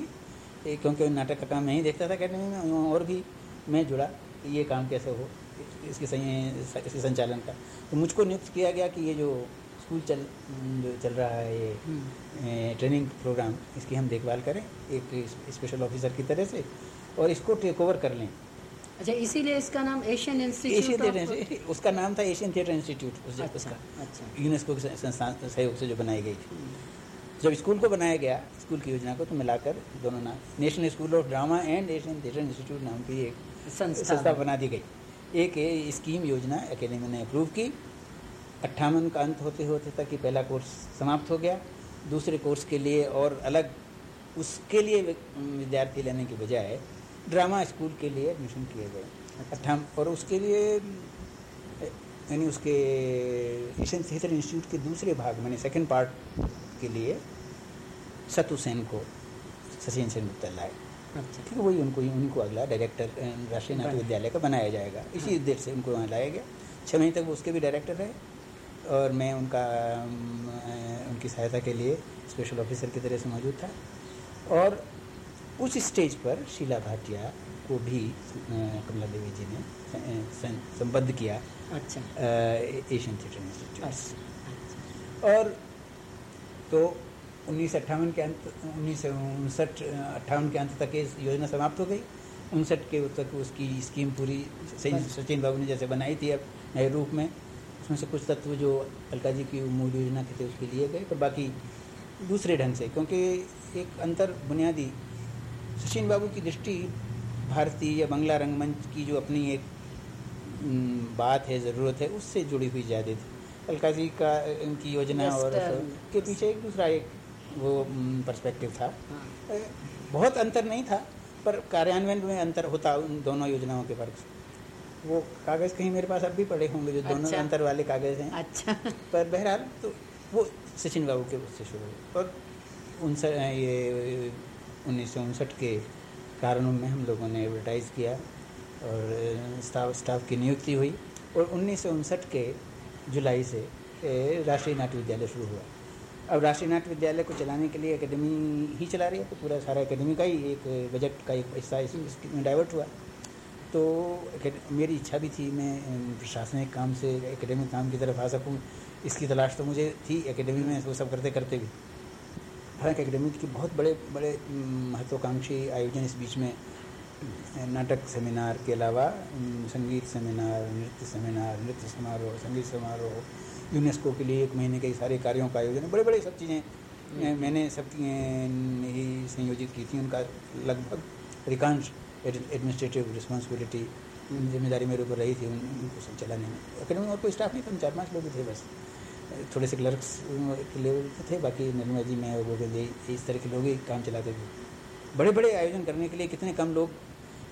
क्योंकि नाटक का काम नहीं देखता था अकेडमी में और भी मैं जुड़ा, ये काम कैसे हो, इसके सही संचालन का। तो मुझको नियुक्त किया गया कि ये जो स्कूल चल चल रहा है ये हम्म। Training programme. इसकी हम देखभाल करें एक स्पेशल ऑफिसर की तरह से और इसको टेक ओवर कर लें। अच्छा इसीलिए इसका नाम एशियन इंस्टीट्यूट एशियन उसका नाम था एशियन थिएटर इंस्टीट्यूट उस अच्छा, उसका। अच्छा। यूनेस्को के संस्थान सहयोग से जो बनाई गई थी। जब स्कूल को बनाया गया स्कूल की योजना को तो मिलाकर दोनों नाम national school of drama and Asian theatre institute नाम की एक संस्था बना। दी गई। एक स्कीम योजना अकेडमी ने अप्रूव की अट्ठावन का अंत होते होते तक कि पहला कोर्स समाप्त हो गया। दूसरे कोर्स के लिए और अलग उसके लिए विद्यार्थी लेने के बजाय ड्रामा स्कूल के लिए एडमिशन किए गए। अट्ठावन और उसके लिए यानी उसके एशियन थिएटर इंस्टीट्यूट के दूसरे भाग मैंने सेकंड पार्ट के लिए सतु सेन को सचिन सेन गुप्ता लाए। अच्छा। ठीक है वही उनको उनको अगला डायरेक्टर राष्ट्रीय नाट्य विद्यालय का बनाया जाएगा। इसी हाँ। उद्देश्य से उनको वहाँ लाया गया। छः महीने तक वो उसके भी डायरेक्टर रहे। और मैं उनका उनकी सहायता के लिए स्पेशल ऑफिसर की तरह से मौजूद था। और उस स्टेज पर शीला भाटिया को भी कमला देवी जी ने संबद्ध किया अच्छा। एशियन थिएटर इंस्टीट्यूट अच्छा। और तो उन्नीस अट्ठावन के अंत उन्नीस उनसठ अट्ठावन के अंत तक ये योजना समाप्त हो गई। उनसठ के तक उसकी स्कीम पूरी सचिन बाबू ने जैसे बनाई थी अब नए रूप में। उसमें से कुछ तत्व जो अलका जी की मूल योजना के थे उसके लिए गए पर बाकी दूसरे ढंग से क्योंकि एक अंतर बुनियादी सचिन बाबू की दृष्टि भारतीय या बंगला रंगमंच की जो अपनी एक बात है ज़रूरत है उससे जुड़ी हुई ज़्यादा थी। अलका जी का उनकी योजना और के पीछे एक दूसरा एक वो पर्सपेक्टिव था। हाँ। बहुत अंतर नहीं था पर कार्यान्वयन में अंतर होता उन दोनों योजनाओं के फ़र्क से। वो कागज़ कहीं मेरे पास अब भी पड़े होंगे जो दोनों अच्छा। अंतर वाले कागज़ हैं। अच्छा। <laughs> पर बहरहाल तो वो सचिन बाबू के उससे शुरू हुए और उनसे ये उन्नीस सौ उनसठ के कारणों में हम लोगों ने एडवर्टाइज़ किया और स्टाफ स्टाफ की नियुक्ति हुई। और उन्नीस सौ उनसठ के जुलाई से राष्ट्रीय नाट्य विद्यालय शुरू हुआ। अब राष्ट्रीय नाट्य विद्यालय को चलाने के लिए एकेडमी ही चला रही है तो पूरा सारा एकेडमी का ही एक बजट का एक हिस्सा इसमें डाइवर्ट हुआ। तो मेरी इच्छा भी थी मैं प्रशासनिक काम से एकेडमिक काम की तरफ़ आ सकूँ। इसकी तलाश तो मुझे थी एकेडमी में, वो सब करते करते भी। हालाँकि एकेडमी के बहुत बड़े बड़े महत्वाकांक्षी आयोजन इस बीच में नाटक सेमिनार के अलावा संगीत सेमिनार नृत्य सेमिनार नृत्य समारोह, संगीत समारोह यूनेस्को के लिए एक महीने के सारे कार्यों का आयोजन, बड़े बड़े सब चीज़ें मैंने सब ही संयोजित की थी। उनका लगभग अधिकांश एडमिनिस्ट्रेटिव रिस्पॉन्सिबिलिटी ज़िम्मेदारी मेरे ऊपर रही थी उनको चलाने में। अकेडमी और कोई स्टाफ नहीं था चार पाँच लोग थे बस। थोड़े से क्लर्क्स के लेवल थे बाकी निर्मला जी मैं वो जी इस तरह के लोग ही काम चलाते थे। बड़े बड़े आयोजन करने के लिए कितने कम लोग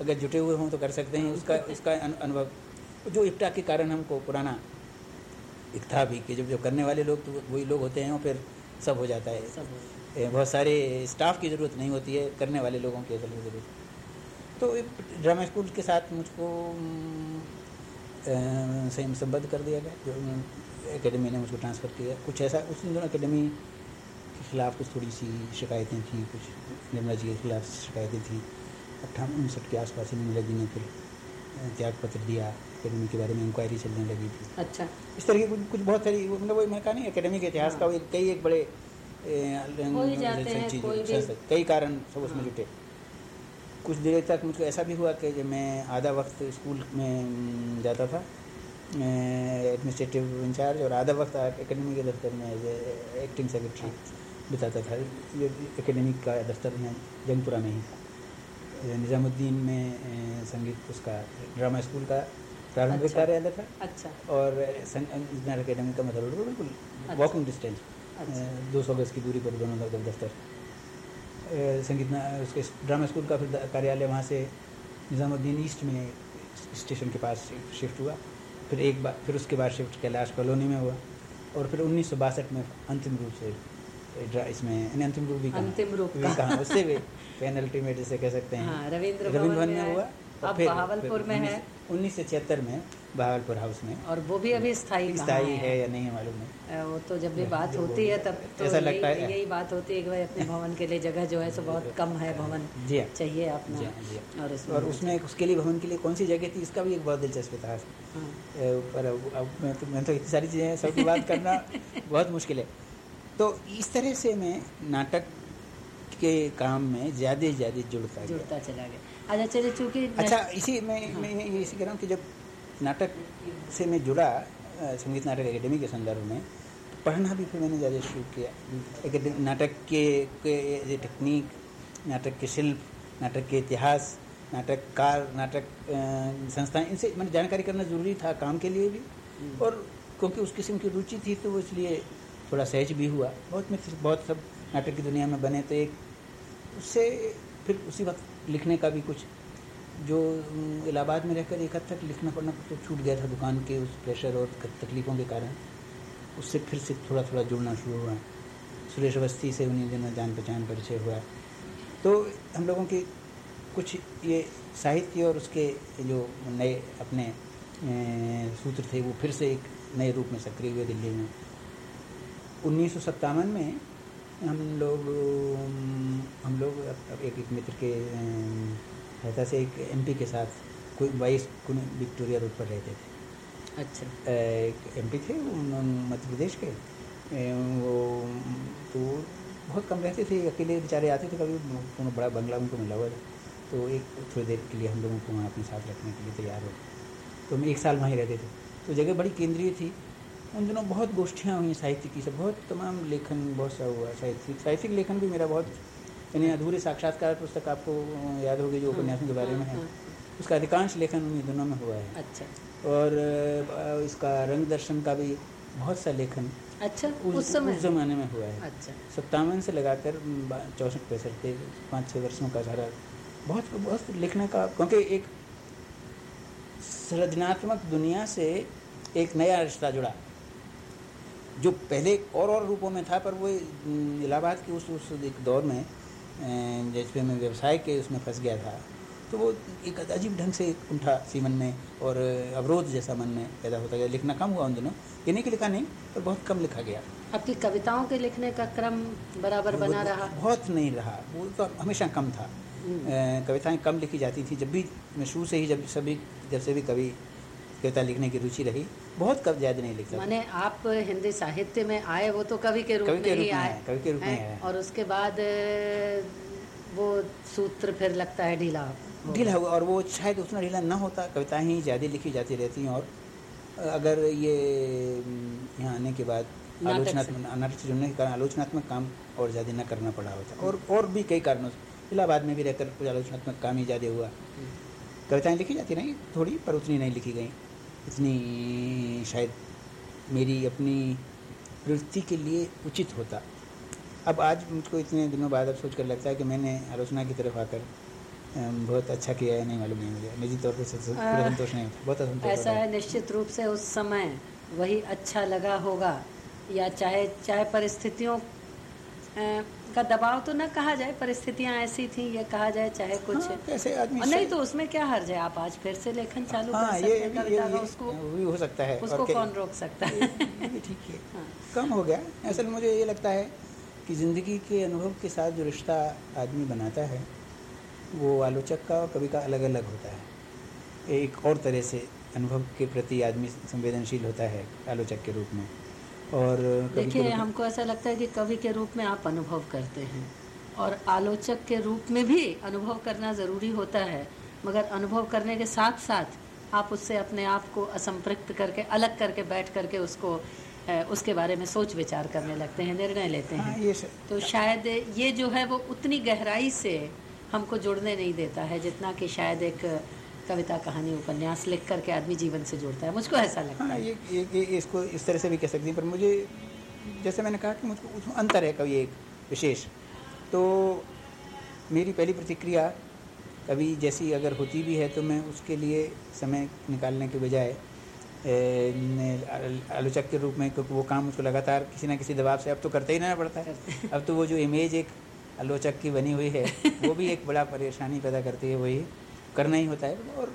अगर जुटे हुए हों तो कर सकते हैं उसका उसका अनुभव। जो इफ्टा के कारण हमको पुराना एक था भी कि जब जो करने वाले लोग तो वही लोग होते हैं और फिर सब हो जाता है। बहुत सारे स्टाफ की ज़रूरत नहीं होती है करने वाले लोगों की असल में ज़रूरत। तो ड्रामा स्कूल के साथ मुझको सही संबद्ध कर दिया गया जो एकेडमी ने मुझको ट्रांसफ़र किया। कुछ ऐसा उस दिन दोनों एकेडमी के ख़िलाफ़ कुछ थोड़ी सी शिकायतें थी कुछ निर्मला जी के खिलाफ शिकायतें थी अट्ठावन उनसठ के आसपास निर्मला जी ने फिर त्याग पत्र दिया एकेडमी के बारे में इंक्वायरी चलने लगी थी। अच्छा। इस तरह की कुछ कुछ बहुत सारी मतलब वो मैं कहा नहीं एकेडमी के इतिहास का कई एक बड़े हो कोई भी- संस्था- कई कारण सब उसमें जुटे। कुछ देर तक मुझको ऐसा भी हुआ कि जब मैं आधा वक्त स्कूल में जाता था एडमिनिस्ट्रेटिव इंचार्ज और आधा वक्त एकेडमी के दफ्तर में एज एक्टिंग सेक्रेटरी बिताता था ये एकेडमी का दफ्तर यहाँ जंगपुरा में ही निज़ामुद्दीन में संगीत उसका ड्रामा स्कूल का प्रारंभिक अच्छा। कार्यालय था अच्छा और इंजीनियर एकेडमी का मतलब बिल्कुल अच्छा। वॉकिंग डिस्टेंस अच्छा। दो सौ गज की दूरी पर दोनों दफ- दफ्तर संगीत उसके ड्रामा स्कूल का फिर कार्यालय वहाँ से निज़ामुद्दीन ईस्ट में स्टेशन के पास शिफ्ट हुआ। फिर एक बार फिर उसके बाद शिफ्ट कैलाश कॉलोनी में हुआ। और फिर उन्नीस सौ बासठ में अंतिम रूप से इसमें अंतिम रूप भी अंतिम रूप भी कहा। उससे भी <laughs> पेनल्टी में जिसे कह सकते हैं। हाँ, रविंद्र रविंद्र भवन में हुआ। अब फिर- बहावलपुर में है। उन्नीस सौ छिहत्तर में बहावलपुर हाउस में। और वो भी अभी स्थायी कहाँ स्थायी है? या नहीं है मालूम अ, वो तो जब भी बात होती है तब तो ऐसा लगता है। यही बात होती है कि भाई अपने भवन के लिए जगह जो है सो बहुत <laughs> कम है भवन। जी हाँ। चाहिए अपना। हाँ, हाँ। और इसमें और उसमें उसके लिए भवन के लिए कौन सी जगह थी? इसका भी एक बहुत दिलचस्प इतिहास। है। हाँ, ए, पर अब अब मैं तो मैं तो इतनी सारी चीज़ें हैं सबकी बात करना <laughs> बहुत मुश्किल है। तो इस तरह से मैं नाटक के काम में ज़्यादा से ज़्यादा जुड़ता जुड़ता चला गया। अच्छा चलिए चूँकि अच्छा इसी मैं मैं ये इसी कह रहा हूँ कि जब नाटक से मैं जुड़ा संगीत नाटक एकेडमी के संदर्भ में तो पढ़ना भी फिर मैंने ज़्यादा शुरू किया। नाटक के, के टेक्निक नाटक के शिल्प नाटक के इतिहास नाटककार नाटक अ, संस्थाएँ इनसे मैंने जानकारी करना ज़रूरी था काम के लिए भी। और क्योंकि उस किस्म की रुचि थी तो वो इसलिए थोड़ा सहज भी हुआ। बहुत मित्र बहुत सब नाटक की दुनिया में बने तो एक उससे फिर उसी वक्त लिखने का भी कुछ, जो इलाहाबाद में रहकर एक हद तक लिखना पढ़ना तो छूट गया था दुकान के उस प्रेशर और तकलीफ़ों के कारण। उससे फिर से थोड़ा थोड़ा जुड़ना शुरू हुआ। सुरेश अवस्थी से उन्हीं दिनों जान पहचान परिचय हुआ। तो हम लोगों के कुछ ये साहित्य और उसके जो नए अपने सूत्र थे वो फिर से एक नए रूप में सक्रिय हुए दिल्ली में। उन्नीस सौ सत्तावन में हम लोग हम लोग एक एक मित्र के सहायता से एक एमपी के साथ कोई बाईस विक्टोरिया रोड पर रहते थे। अच्छा। एक एमपी थे मध्य प्रदेश के। वो तो बहुत कम रहते थे अकेले बेचारे आते थे कभी बड़ा बंगला उनको मिला हुआ था। तो एक थोड़ी देर के लिए हम लोगों को वहाँ अपने साथ रखने के लिए तैयार हो। तो हम एक साल वहीं रहते थे। तो जगह बड़ी केंद्रीय थी। उन दिनों बहुत गोष्ठियाँ हुई साहित्य की सब बहुत तमाम लेखन बहुत सा हुआ साहित्यिक। साहित्यिक लेखन भी मेरा बहुत यानी अधूरे साक्षात्कार पुस्तक आपको याद होगी जो उपन्यासों के बारे में है हाँ, उसका अधिकांश लेखन उन्हीं दिनों में हुआ है। अच्छा। और इसका रंग दर्शन का भी बहुत सा लेखन अच्छा उस, उस समय? उस जमाने में हुआ है। अच्छा। सत्तावन से लगाकर चौंसठ पैंसठ के पाँच छः वर्षों का सारा बहुत बहुत लिखने का क्योंकि एक सृजनात्मक दुनिया से एक नया रिश्ता जुड़ा। जो पहले और और रूपों में था पर वो इलाहाबाद के उस उस एक दौर में जैसे मैं व्यवसाय के उसमें फंस गया था तो वो एक अजीब ढंग से एक कुंठा सी मन में और अवरोध जैसा मन में पैदा होता गया। लिखना कम हुआ उन दिनों। ये नहीं कि लिखा नहीं पर बहुत कम लिखा गया। आपकी कविताओं के लिखने का क्रम बराबर बना रहा? बहुत नहीं रहा। वो तो हमेशा कम था। हम्म। कविताएँ कम लिखी जाती थी। जब भी मैं शुरू से ही जब सभी जब से भी कवि कविता लिखने की रुचि रही। बहुत कब ज़्यादा नहीं लिखता। माने आप हिंदी साहित्य में आए वो तो कवि के रूप में ही आए। कवि के रूप में आए। और उसके बाद वो सूत्र फिर लगता है ढीला। ढीला हुआ और वो शायद उतना ढीला ना होता कविताएँ ही ज़्यादा लिखी जाती रहती हैं। और अगर ये यहाँ आने के बाद आलोचनात्मक नाटक से जुड़ने के कारण आलोचनात्मक काम और ज़्यादा न करना पड़ा होता। और और भी कई कारणों से। इलाहाबाद में भी रहकर कुछ आलोचनात्मक काम ही ज़्यादा हुआ। कविताएँ लिखी जाती रही थोड़ी पर उतनी नहीं लिखी गई। इतनी शायद मेरी अपनी प्रवृत्ति के लिए उचित होता। अब आज मुझको इतने दिनों बाद अब सोच कर लगता है कि मैंने आलोचना की तरफ़ आकर बहुत अच्छा किया है नहीं मालूम नहीं मुझे। निजी तौर पर संतोष नहीं होता बहुत असंतोष ऐसा है निश्चित रूप से उस समय वही अच्छा लगा होगा या चाहे चाहे परिस्थितियों का दबाव तो न कहा जाए परिस्थितियाँ ऐसी थी ये कहा जाए चाहे कुछ। हाँ, कैसे आदमी नहीं तो उसमें क्या हर्ज है? आप आज फिर से लेखन चालू हाँ, कर सकते हैं ये, ये, उसको भी हो सकता है उसको कौन रोक सकता है? ठीक है। हाँ। कम हो गया। असल मुझे ये लगता है कि ज़िंदगी के अनुभव के साथ जो रिश्ता आदमी बनाता है वो आलोचक का और कवि का अलग अलग होता है। एक और तरह से अनुभव के प्रति आदमी संवेदनशील होता है आलोचक के रूप में। और देखिए हमको ऐसा लगता है कि कवि के रूप में आप अनुभव करते हैं और आलोचक के रूप में भी अनुभव करना ज़रूरी होता है। मगर अनुभव करने के साथ साथ आप उससे अपने आप को असंपृक्त करके अलग करके बैठ करके उसको उसके बारे में सोच विचार करने लगते हैं निर्णय लेते हैं। हाँ, ये तो शायद ये जो है वो उतनी गहराई से हमको जुड़ने नहीं देता है जितना कि शायद एक कविता कहानी उपन्यास लिख करके आदमी जीवन से जुड़ता है। मुझको ऐसा लगता हाँ, है। ये, ये, ये इसको इस तरह से भी कह सकती पर मुझे जैसे मैंने कहा कि मुझको उसमें अंतर है कभी एक विशेष। तो मेरी पहली प्रतिक्रिया कभी जैसी अगर होती भी है तो मैं उसके लिए समय निकालने के बजाय आलोचक के रूप में क्योंकि वो काम उसको लगातार किसी ना किसी दबाव से अब तो करते ही रहना पड़ता है। अब तो वो जो इमेज एक आलोचक की बनी हुई है वो भी एक बड़ा परेशानी पैदा करती है वही। करना ही होता है और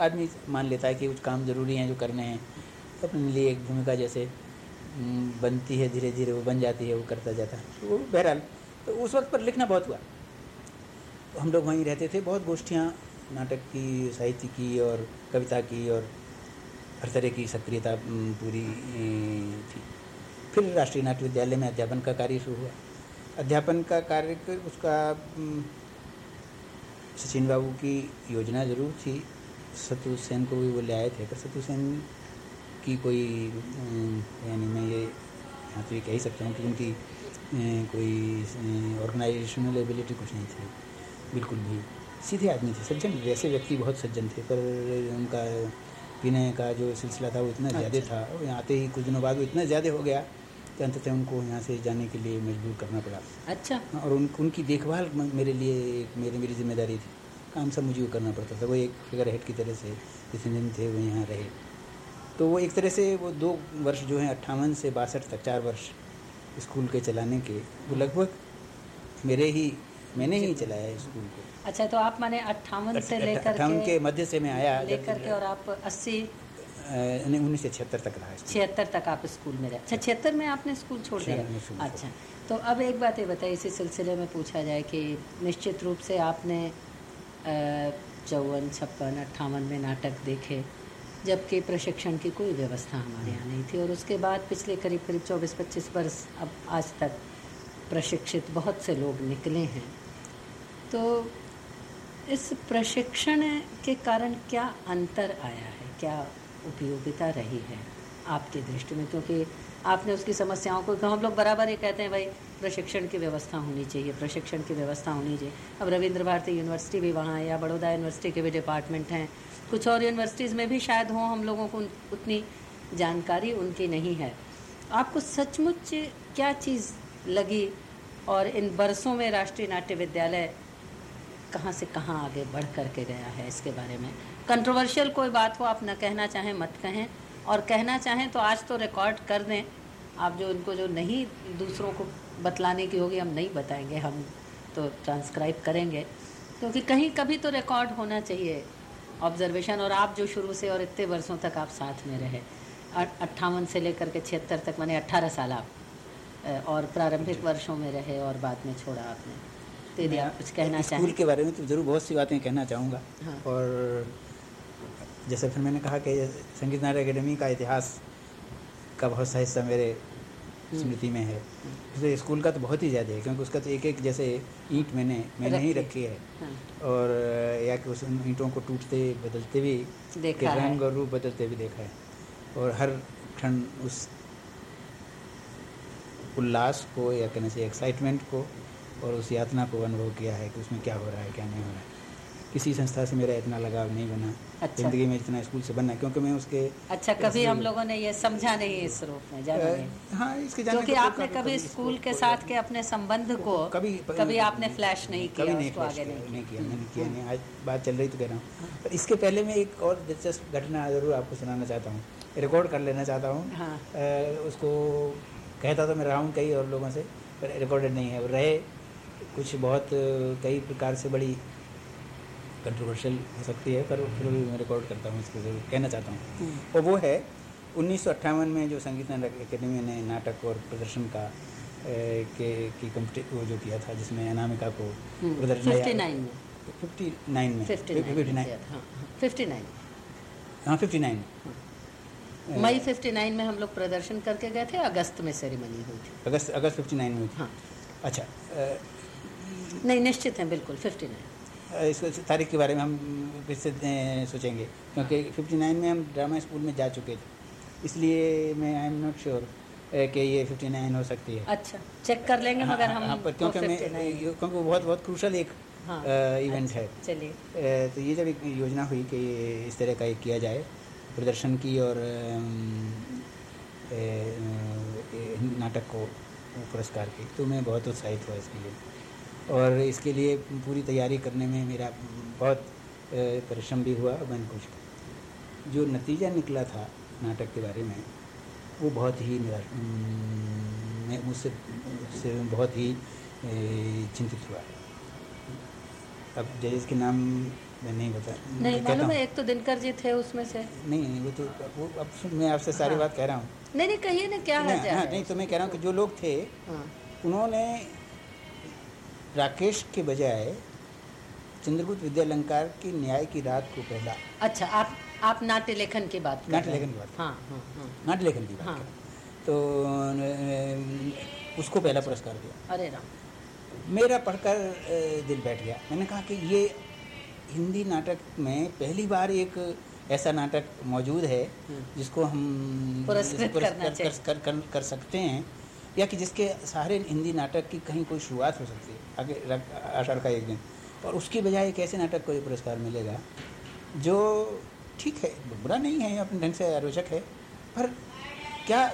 आदमी मान लेता है कि कुछ काम ज़रूरी हैं जो करने हैं तो अपने लिए एक भूमिका जैसे बनती है धीरे धीरे वो बन जाती है, वो करता जाता है। तो वो बहरहाल तो उस वक्त पर लिखना बहुत हुआ। तो हम लोग वहीं रहते थे, बहुत गोष्ठियाँ, नाटक की, साहित्य की और कविता की और हर तरह की सक्रियता पूरी थी। फिर राष्ट्रीय नाट्य विद्यालय में अध्यापन का कार्य शुरू हुआ। अध्यापन का कार्य उसका सचिन बाबू की योजना ज़रूर थी। सतु सेन को भी वो ले आए थे। पर सतु सेन की कोई यानी मैं ये यहाँ तो ये कह ही सकता हूँ कि उनकी कोई ऑर्गेनाइजेशनल एबिलिटी कुछ नहीं थी। बिल्कुल भी। सीधे आदमी थे। सज्जन वैसे व्यक्ति बहुत सज्जन थे पर उनका पीने का जो सिलसिला था वो इतना ज़्यादा अच्छा। था और आते ही कुछ दिनों बाद वो इतना ज़्यादा हो गया कि अंततः उनको यहाँ से जाने के लिए मजबूर करना पड़ा। अच्छा। हाँ, और उन उनकी देखभाल मेरे लिए एक मेरे मेरी ज़िम्मेदारी थी। काम सब मुझे करना पड़ता था। वो एक फिगर हेड की तरह से जितने दिन थे वो यहाँ रहे। तो वो एक तरह से वो दो वर्ष जो हैं अट्ठावन से बासठ तक चार वर्ष स्कूल के चलाने के वो लगभग मेरे ही मैंने ही चलाया है स्कूल को। अच्छा तो आप माने अट्ठावन से लेकर अट्ठावन के मध्य से मैं आया लेकर के और आप अस्सी उन्नीस सौ छिहत्तर तक रहा छिहत्तर तक आप स्कूल में रहे। अच्छा छिहत्तर में आपने स्कूल छोड़ दिया? अच्छा तो अब एक बात ये बताइए इसी सिलसिले में पूछा जाए कि निश्चित रूप से आपने चौवन छप्पन अट्ठावन में नाटक देखे जबकि प्रशिक्षण की कोई व्यवस्था हमारे यहाँ नहीं थी। और उसके बाद पिछले करीब करीब चौबीस पच्चीस वर्ष अब आज तक प्रशिक्षित बहुत से लोग निकले हैं। तो इस प्रशिक्षण के कारण क्या अंतर आया है? क्या उपयोगिता रही है आपकी दृष्टि में, क्योंकि आपने उसकी समस्याओं को हम लोग बराबर ही कहते हैं, भाई, प्रशिक्षण की व्यवस्था होनी चाहिए, प्रशिक्षण की व्यवस्था होनी चाहिए। अब रविंद्र भारती यूनिवर्सिटी भी वहाँ है, या बड़ौदा यूनिवर्सिटी के भी डिपार्टमेंट हैं, कुछ और यूनिवर्सिटीज़ में भी शायद हों, हम लोगों को उतनी जानकारी उनकी नहीं है। आपको सचमुच क्या चीज़ लगी और इन बरसों में राष्ट्रीय नाट्य विद्यालय कहाँ से कहाँ आगे बढ़ करके गया है इसके बारे में? कंट्रोवर्शियल कोई बात हो आप न कहना चाहें मत कहें। और कहना चाहें तो आज तो रिकॉर्ड कर दें। आप जो उनको जो नहीं दूसरों को बतलाने की होगी हम नहीं बताएँगे हम तो ट्रांसक्राइब करेंगे। क्योंकि तो कहीं कभी तो रिकॉर्ड होना चाहिए ऑब्जर्वेशन और आप जो शुरू से और इतने वर्षों तक आप साथ में रहे। अट्ठावन से लेकर के छिहत्तर तक मैंने अट्ठारह साल आप और प्रारंभिक वर्षों में रहे और बाद में छोड़ा आपने। तो यदि आप कुछ कहना चाहें स्कूल के बारे में तो ज़रूर बहुत सी बातें कहना चाहूँगा। हाँ। और जैसे फिर मैंने कहा कि संगीत नाट्य अकेडमी का इतिहास का बहुत सा हिस्सा मेरे हम्म। स्मृति में है। इसलिए स्कूल का तो बहुत ही ज़्यादा है क्योंकि उसका तो एक एक जैसे ईंट मैंने मैंने ही रखी है। हाँ। और या कि उस ईंटों को टूटते बदलते भी देखा रंग और रूप बदलते भी देखा है। और हर क्षण उस उल्लास को या कहने से एक्साइटमेंट को और उस यातना को अनुभव किया है कि उसमें क्या हो रहा है क्या नहीं हो रहा है। किसी संस्था से मेरा इतना लगाव नहीं बना। अच्छा। ज़िंदगी में इतना स्कूल से बनना क्योंकि मैं उसके अच्छा कभी हम लोगों ने ये समझा नहीं इस रूप में जाना हाँ इसके जाने क्योंकि आपने कभी स्कूल के साथ के अपने संबंध को कभी कभी आपने फ्लैश नहीं किया कभी नहीं आगे नहीं किया। मैंने किया नहीं आज बात चल रही तो कह रहा हूँ। पर इसके पहले मैं एक और दिलचस्प घटना ज़रूर आपको सुनाना चाहता हूँ। रिकॉर्ड कर लेना चाहता हूँ। हाँ। उसको कहता तो मैं रहा हूँ कई और लोगों से पर रिकॉर्डेड नहीं है रहे कुछ बहुत कई प्रकार से बड़ी कंट्रोवर्शियल हो सकती है पर फिर भी मैं रिकॉर्ड करता हूँ इसको ज़रूर कहना चाहता हूँ। हम्म। और वो है उन्नीस सौ अट्ठावन में जो संगीत नाटक अकेडमी ने नाटक और प्रदर्शन का ए, के की कम्पटी वो जो किया था जिसमें अनामिका को हम्म, प्रदर्शन में फिफ्टी नाइन में। 59 फिफ्टी नाइन किया था, हाँ, 59 हाँ फिफ्टी नाइन। मई 59 में हम लोग प्रदर्शन करके गए थे अगस्त में सेरेमनी हुई थी। अगस्त अगस्त फिफ्टी नाइन में हुई थी। हाँ। अच्छा अ, नहीं निश्चित है बिल्कुल 59 इस तारीख के बारे में हम फिर से सोचेंगे। क्योंकि 59 में हम ड्रामा स्कूल में जा चुके थे। इसलिए मैं आई एम नॉट श्योर कि ये 59 हो सकती है। अच्छा चेक कर लेंगे मगर हाँ, हम हाँ, पर क्योंकि मैं क्योंकि बहुत बहुत क्रूशल एक हाँ, इवेंट है। चलिए। तो ये जब एक योजना हुई कि इस तरह का एक किया जाए प्रदर्शन की और नाटक को पुरस्कार की तो मैं बहुत उत्साहित हुआ इसके लिए। और इसके लिए पूरी तैयारी करने में मेरा बहुत परिश्रम भी हुआ और मैंने कुछ जो नतीजा निकला था नाटक के बारे में वो बहुत ही मैं उससे उससे बहुत ही चिंतित हुआ। अब जजेस के नाम मैं नहीं बता नहीं मालूम है एक तो दिनकर जी थे उसमें से। नहीं नहीं वो तो वो अब मैं आपसे सारी हाँ। बात कह रहा हूँ। नहीं नहीं कहिए ना क्या नहीं, हाँ, नहीं तो मैं कह रहा हूँ कि जो लोग थे हाँ। उन्होंने राकेश के बजाय चंद्रगुप्त विद्यालंकार की न्याय की रात को पहला। अच्छा आप आप नाट्य लेखन की बात नाट्य लेखन की बात हाँ। हाँ हाँ नाट्य लेखन की बात हाँ। हूँ। तो उसको पहला पुरस्कार दिया। अरे राम। मेरा पढ़कर दिल बैठ गया। मैंने कहा कि ये हिंदी नाटक में पहली बार एक ऐसा नाटक मौजूद है हम्म। जिसको हम पुरस्कृत कर, कर, कर, कर सकते हैं। या कि जिसके सहारे हिंदी नाटक की कहीं कोई शुरुआत हो सकती है आगे आषाढ़ का एक दिन। और उसकी बजाय एक ऐसे नाटक को ये पुरस्कार मिलेगा जो ठीक है बुरा नहीं है अपने ढंग से आरोचक है पर क्या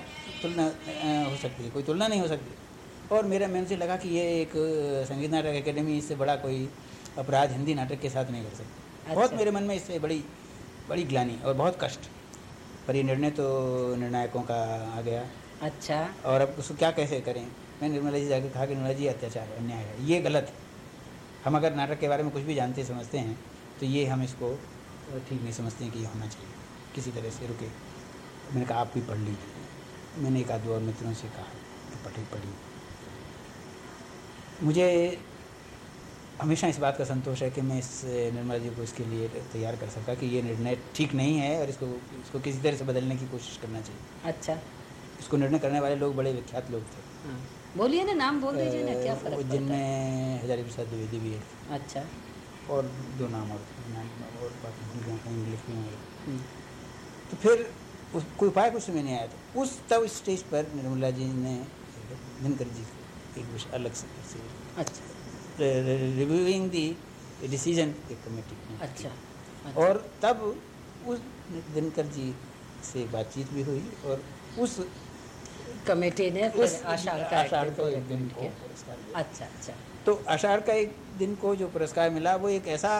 तुलना हो सकती है? कोई तुलना नहीं हो सकती। और मेरा मन से लगा कि ये एक संगीत नाटक एकेडमी इससे बड़ा कोई अपराध हिंदी नाटक के साथ नहीं कर सकती। बहुत अच्छा। मेरे मन में इससे बड़ी बड़ी ग्लानी और बहुत कष्ट। पर ये निर्णय तो निर्णायकों का आ गया। अच्छा। और अब उसको क्या कैसे करें? मैं निर्मला जी जाकर कहा कि निर्मला जी अत्याचार है अन्याय है ये गलत है। हम अगर नाटक के बारे में कुछ भी जानते समझते हैं तो ये हम इसको ठीक नहीं समझते हैं कि ये होना चाहिए। किसी तरह से रुके। मैंने कहा आप भी पढ़ लीजिए। मैंने एक आध दो और मित्रों से कहा कि पढ़ी पढ़ी मुझे हमेशा इस बात का संतोष है कि मैं इस निर्मला जी को इसके लिए तैयार कर सका कि ये निर्णय ठीक नहीं है और इसको इसको किसी तरह से बदलने की कोशिश करना चाहिए। अच्छा। इसको निर्णय करने वाले लोग बड़े विख्यात लोग थे। हाँ। बोलिए ना नाम बोल दीजिए ना क्या फ़र्क पड़ता है? जिनमें हजारी प्रसाद द्विवेदी भी है। अच्छा। और दो नाम और नाम और बाकी इंग्लिश में और हम्म, तो फिर उस कोई उपाय कुछ समझ नहीं आया था। उस तब स्टेज पर निर्मला जी ने दिनकर जी एक विषय अलग से से अच्छा। रिव्यूइंग दी डिसीज़न एक कमेटी में। अच्छा। अच्छा। और तब उस दिनकर जी से बातचीत भी हुई और उस कमेटी ने उस आषाढ़ का आषाढ़ एक को दिन एक दिन को। अच्छा अच्छा तो आषाढ़ का एक दिन को जो पुरस्कार मिला वो एक ऐसा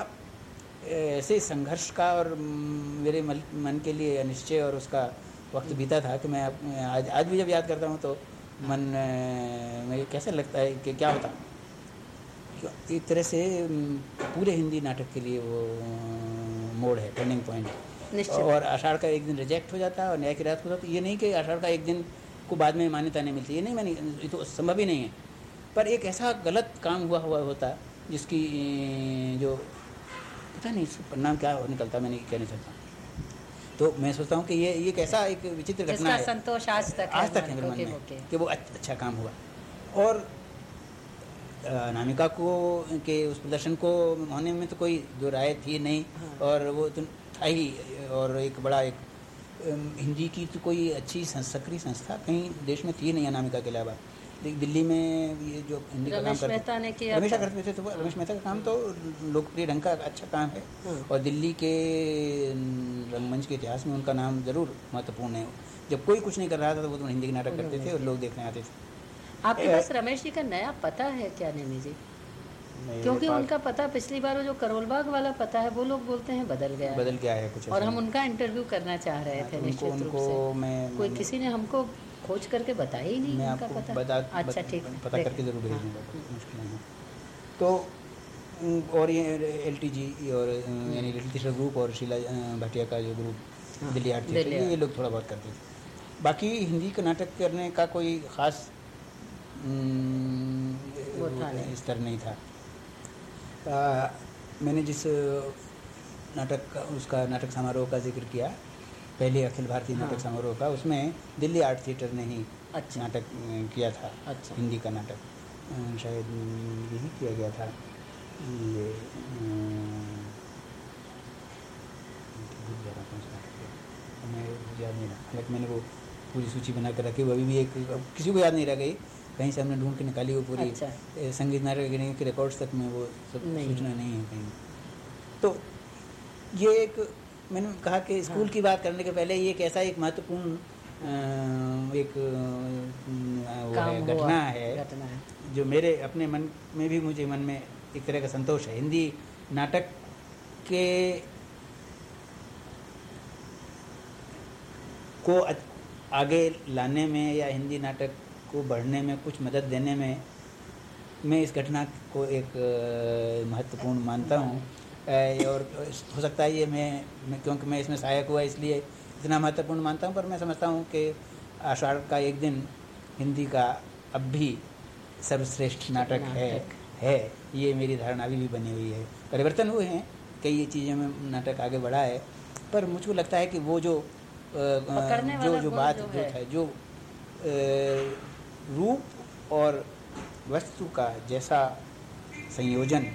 ऐसे संघर्ष का और मेरे मन के लिए अनिश्चय और उसका वक्त बीता था कि मैं आज आज भी जब याद करता हूँ तो मन मुझे कैसे लगता है कि क्या होता एक तरह से पूरे हिंदी नाटक के लिए वो मोड़ है टर्निंग पॉइंट है और आषाढ़ का एक दिन रिजेक्ट हो जाता है और न्याय की रात को है। ये नहीं कि आषाढ़ का एक दिन को बाद में मान्यता नहीं मिलती। ये नहीं मानी ये तो संभव ही नहीं है। पर एक ऐसा गलत काम हुआ हुआ होता जिसकी जो पता नहीं इसका परिणाम क्या निकलता मैं नहीं सकता। तो मैं सोचता हूँ कि ये ये एक ऐसा एक विचित्र घटना है। संतोष आज तक आज तक है मेरे मन कि में वो कि वो अच्छा काम हुआ। और अनामिका को के उस प्रदर्शन को होने में तो कोई दो राय थी नहीं हाँ। और वो तो था ही और एक बड़ा एक हिंदी की तो कोई अच्छी सक्रिय संस्था कहीं देश में थी नहीं अनामिका के अलावा। दिल्ली में ये जो हिंदी का काम रमेश करते मेहता ने किया रमेश करते थे तो रमेश मेहता का काम तो लोकप्रिय ढंग का अच्छा काम है। हाँ। और दिल्ली के रंगमंच के इतिहास में उनका नाम ज़रूर महत्वपूर्ण है। जब कोई कुछ नहीं कर रहा था तो वो तो हिंदी के नाटक करते थे और लोग देखने आते थे। आपके पास रमेश जी का नया पता है क्या नेमी जी? क्योंकि उनका पता पिछली बार वो जो करोलबाग वाला पता है वो लोग बोलते हैं बदल गया बदल गया है कुछ और हम। उनको इंटरव्यू करना चाह रहे थे उनको निश्चित रूप उनको से। मैं कोई किसी ने हमको खोज करके बताया ही नहीं उनका पता। बता अच्छा ठीक है, पता करके ज़रूर भेज हाँ, हम्म, मुश्किल नहीं तो और ये एल टी जी और यानी लिटिल थिएटर ग्रुप और शीला भाटिया का जो ग्रुप दिल्ली आर्ट थिएटर ये लोग थोड़ा बहुत करते थे बाकी हिंदी का नाटक करने का कोई ख़ास। स्तर नहीं था। आ, मैंने जिस नाटक का उसका नाटक समारोह का ज़िक्र किया पहले अखिल भारतीय हाँ। नाटक समारोह का उसमें दिल्ली आर्ट थिएटर ने ही अच्छा। नाटक किया था अच्छा। हिंदी का नाटक। शायद यही किया गया था। ये मैं याद नहीं रहा। हालाँकि मैंने वो पूरी सूची बना कर रखी वो अभी भी एक किसी को याद नहीं रह गई। कहीं से हमने ढूंढ के निकाली वो पूरी अच्छा। संगीत नाटक के रिकॉर्ड्स तक में वो सब नहीं। सूचना नहीं है कहीं तो ये एक मैंने कहा कि स्कूल हाँ। की बात करने के पहले ये एक ऐसा एक महत्वपूर्ण एक काम है घटना है है जो मेरे अपने मन में भी मुझे मन में एक तरह का संतोष है हिंदी नाटक के को आगे लाने में या हिंदी नाटक को बढ़ने में कुछ मदद देने में मैं इस घटना को एक महत्वपूर्ण मानता हूँ। और हो सकता है ये मैं, मैं क्योंकि मैं इसमें सहायक हुआ इसलिए इतना महत्वपूर्ण मानता हूँ पर मैं समझता हूँ कि आषाढ़ का एक दिन हिंदी का अब भी सर्वश्रेष्ठ नाटक है है। ये मेरी धारणा अभी भी बनी हुई है। परिवर्तन हुए हैं कई ये चीज़ों में नाटक आगे बढ़ा है पर मुझको लगता है कि वो जो अ, जो जो बात जो है। था जो रूप और वस्तु का जैसा संयोजन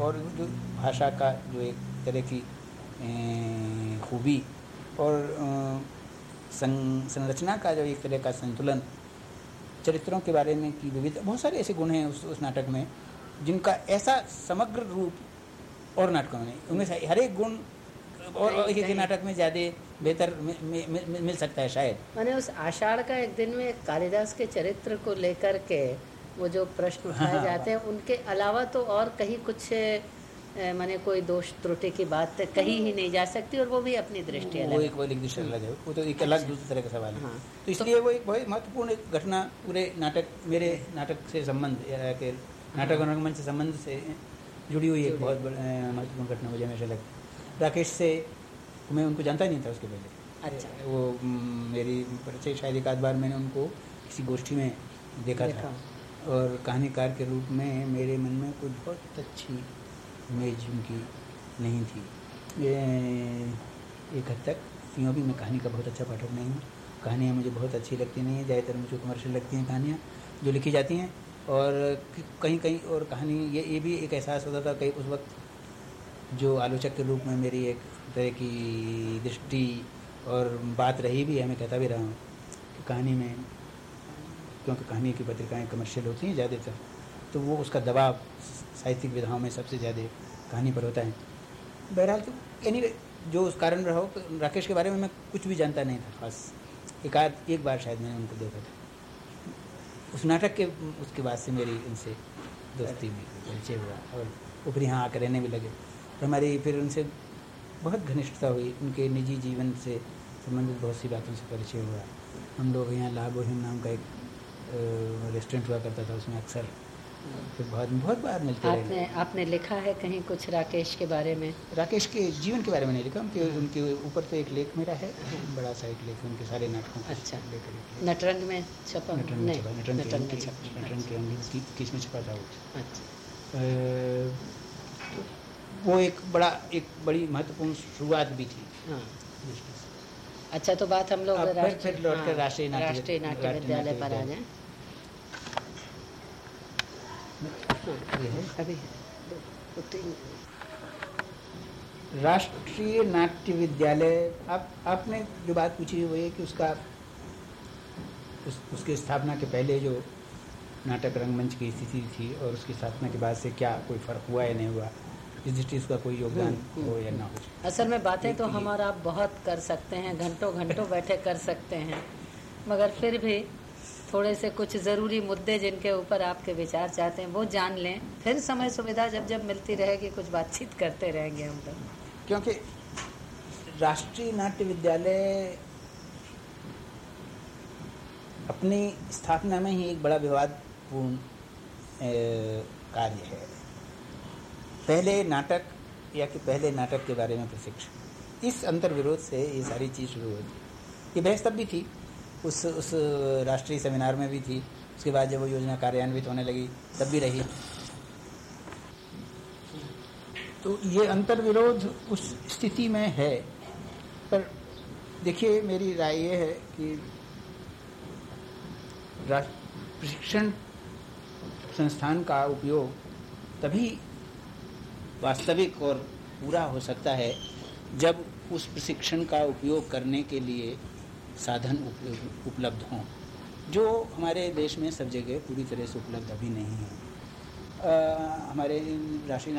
और जो भाषा का जो एक तरह की खूबी और संरचना का जो एक तरह का संतुलन चरित्रों के बारे में की विविध बहुत सारे ऐसे गुण हैं उस उस नाटक में जिनका ऐसा समग्र रूप और नाटकों में उनमें से हर एक गुण और एक नाटक में ज़्यादा बेहतर मि- मि- मि- मिल सकता है शायद। मैंने उस आषाढ़ का एक दिन में कालिदास के चरित्र को लेकर के वो जो प्रश्न उठाए हाँ, जाते हैं उनके अलावा तो और कहीं कुछ मैंने कोई दोष त्रुटि की बात कहीं ही नहीं जा सकती और वो भी अपनी दृष्टि वो एक वो एक दृष्टि अलग है। वो तो एक अलग दूसरे तरह का सवाल है। हाँ। तो इसलिए वो एक बहुत महत्वपूर्ण एक घटना पूरे नाटक मेरे नाटक से संबंध के नाटक और रंगमंच से संबंध से जुड़ी हुई एक बहुत महत्वपूर्ण घटना मुझे हमेशा लगती राकेश से मैं उनको जानता नहीं था उसके पहले। अच्छा। वो मेरी परिचय शायद एक आध बार मैंने उनको किसी गोष्ठी में देखा देखा। था और कहानीकार के रूप में मेरे मन में कुछ बहुत अच्छी इमेज उनकी नहीं थी। ये एक हद तक यूँ भी मैं कहानी का बहुत अच्छा पाठक नहीं हूँ। कहानियाँ मुझे बहुत अच्छी लगती नहीं है ज़्यादातर मुझे कमर्शियल लगती हैं कहानियाँ जो लिखी जाती हैं। और कहीं कहीं और कहानी ये ये भी एक एहसास होता था कहीं उस वक्त जो आलोचक के रूप में मेरी एक तरह की दृष्टि और बात रही भी है, मैं कहता भी रहा हूँ कि कहानी में, क्योंकि कहानी की पत्रिकाएँ कमर्शियल होती हैं ज़्यादातर तो वो उसका दबाव साहित्यिक विधाओं में सबसे ज़्यादा कहानी पर होता है। बहरहाल तो एनी जो उस कारण रहा हो, राकेश के बारे में मैं कुछ भी जानता नहीं था खास एक आध, एक बार शायद मैंने उनको देखा था। उस नाटक के, उसके बाद से मेरी उनसे दोस्ती में परिचय हुआ और ऊपरी यहाँ आकर रहने भी लगे। और हमारी, फिर उनसे बहुत घनिष्ठता हुई। उनके निजी जीवन से संबंधित बहुत सी बातों से परिचय हुआ। हम लोग यहाँ लाभ लाबोहिम नाम का एक रेस्टोरेंट हुआ करता था उसमें अक्सर फिर बहुत बहुत बार मिलते आपने रहे। आपने लिखा है कहीं कुछ राकेश के बारे में? राकेश के जीवन के बारे में नहीं लिखा उनके उनके ऊपर तो एक लेख मेरा है बड़ा सा एक लेख उनके सारे नाटकों अच्छा। लेकर नटरंग में छपा? नटरंग में छपा नटरंग के नटरंग के किसमें छपा था वो? अच्छा। वो एक बड़ा एक बड़ी महत्वपूर्ण शुरुआत भी थी। हाँ। अच्छा तो बात हम लोग फिर- लौट कर हाँ, राष्ट्रीय नाट्य- राष्ट्रीय नाट्य विद्यालय पर आ जाए। है? राष्ट्रीय नाट्य विद्यालय आप आपने जो बात पूछी है वो ये कि उसका उस, उसकी स्थापना के पहले जो नाटक रंगमंच की स्थिति थी और उसकी स्थापना के बाद से क्या कोई फ़र्क हुआ या नहीं हुआ से उसका कोई योगदान हम्म, हो या ना हो असल में बातें तो ये- हम और आप बहुत कर सकते हैं घंटों घंटों बैठे कर सकते हैं। मगर फिर भी थोड़े से कुछ ज़रूरी मुद्दे जिनके ऊपर आपके विचार चाहते हैं वो जान लें। फिर समय सुविधा जब जब मिलती रहेगी कुछ बातचीत करते रहेंगे हम लोग। क्योंकि राष्ट्रीय नाट्य विद्यालय अपनी स्थापना में ही एक बड़ा विवादपूर्ण कार्य है। पहले नाटक या कि पहले नाटक के बारे में प्रशिक्षण। इस अंतर विरोध से ये सारी चीज़ शुरू हुई। ये बहस तब भी थी, उस उस राष्ट्रीय सेमिनार में भी थी, उसके बाद जब वो योजना कार्यान्वित होने लगी, तब भी रही। तो ये अंतर विरोध उस स्थिति में है, पर देखिए, मेरी राय ये है कि प्रशिक्षण संस्थान का उपयोग तभी वास्तविक और पूरा हो सकता है जब उस प्रशिक्षण का उपयोग करने के लिए साधन उपलब्ध हों जो हमारे देश में सब जगह पूरी तरह से उपलब्ध अभी नहीं है। आ, हमारे राष्ट्रीय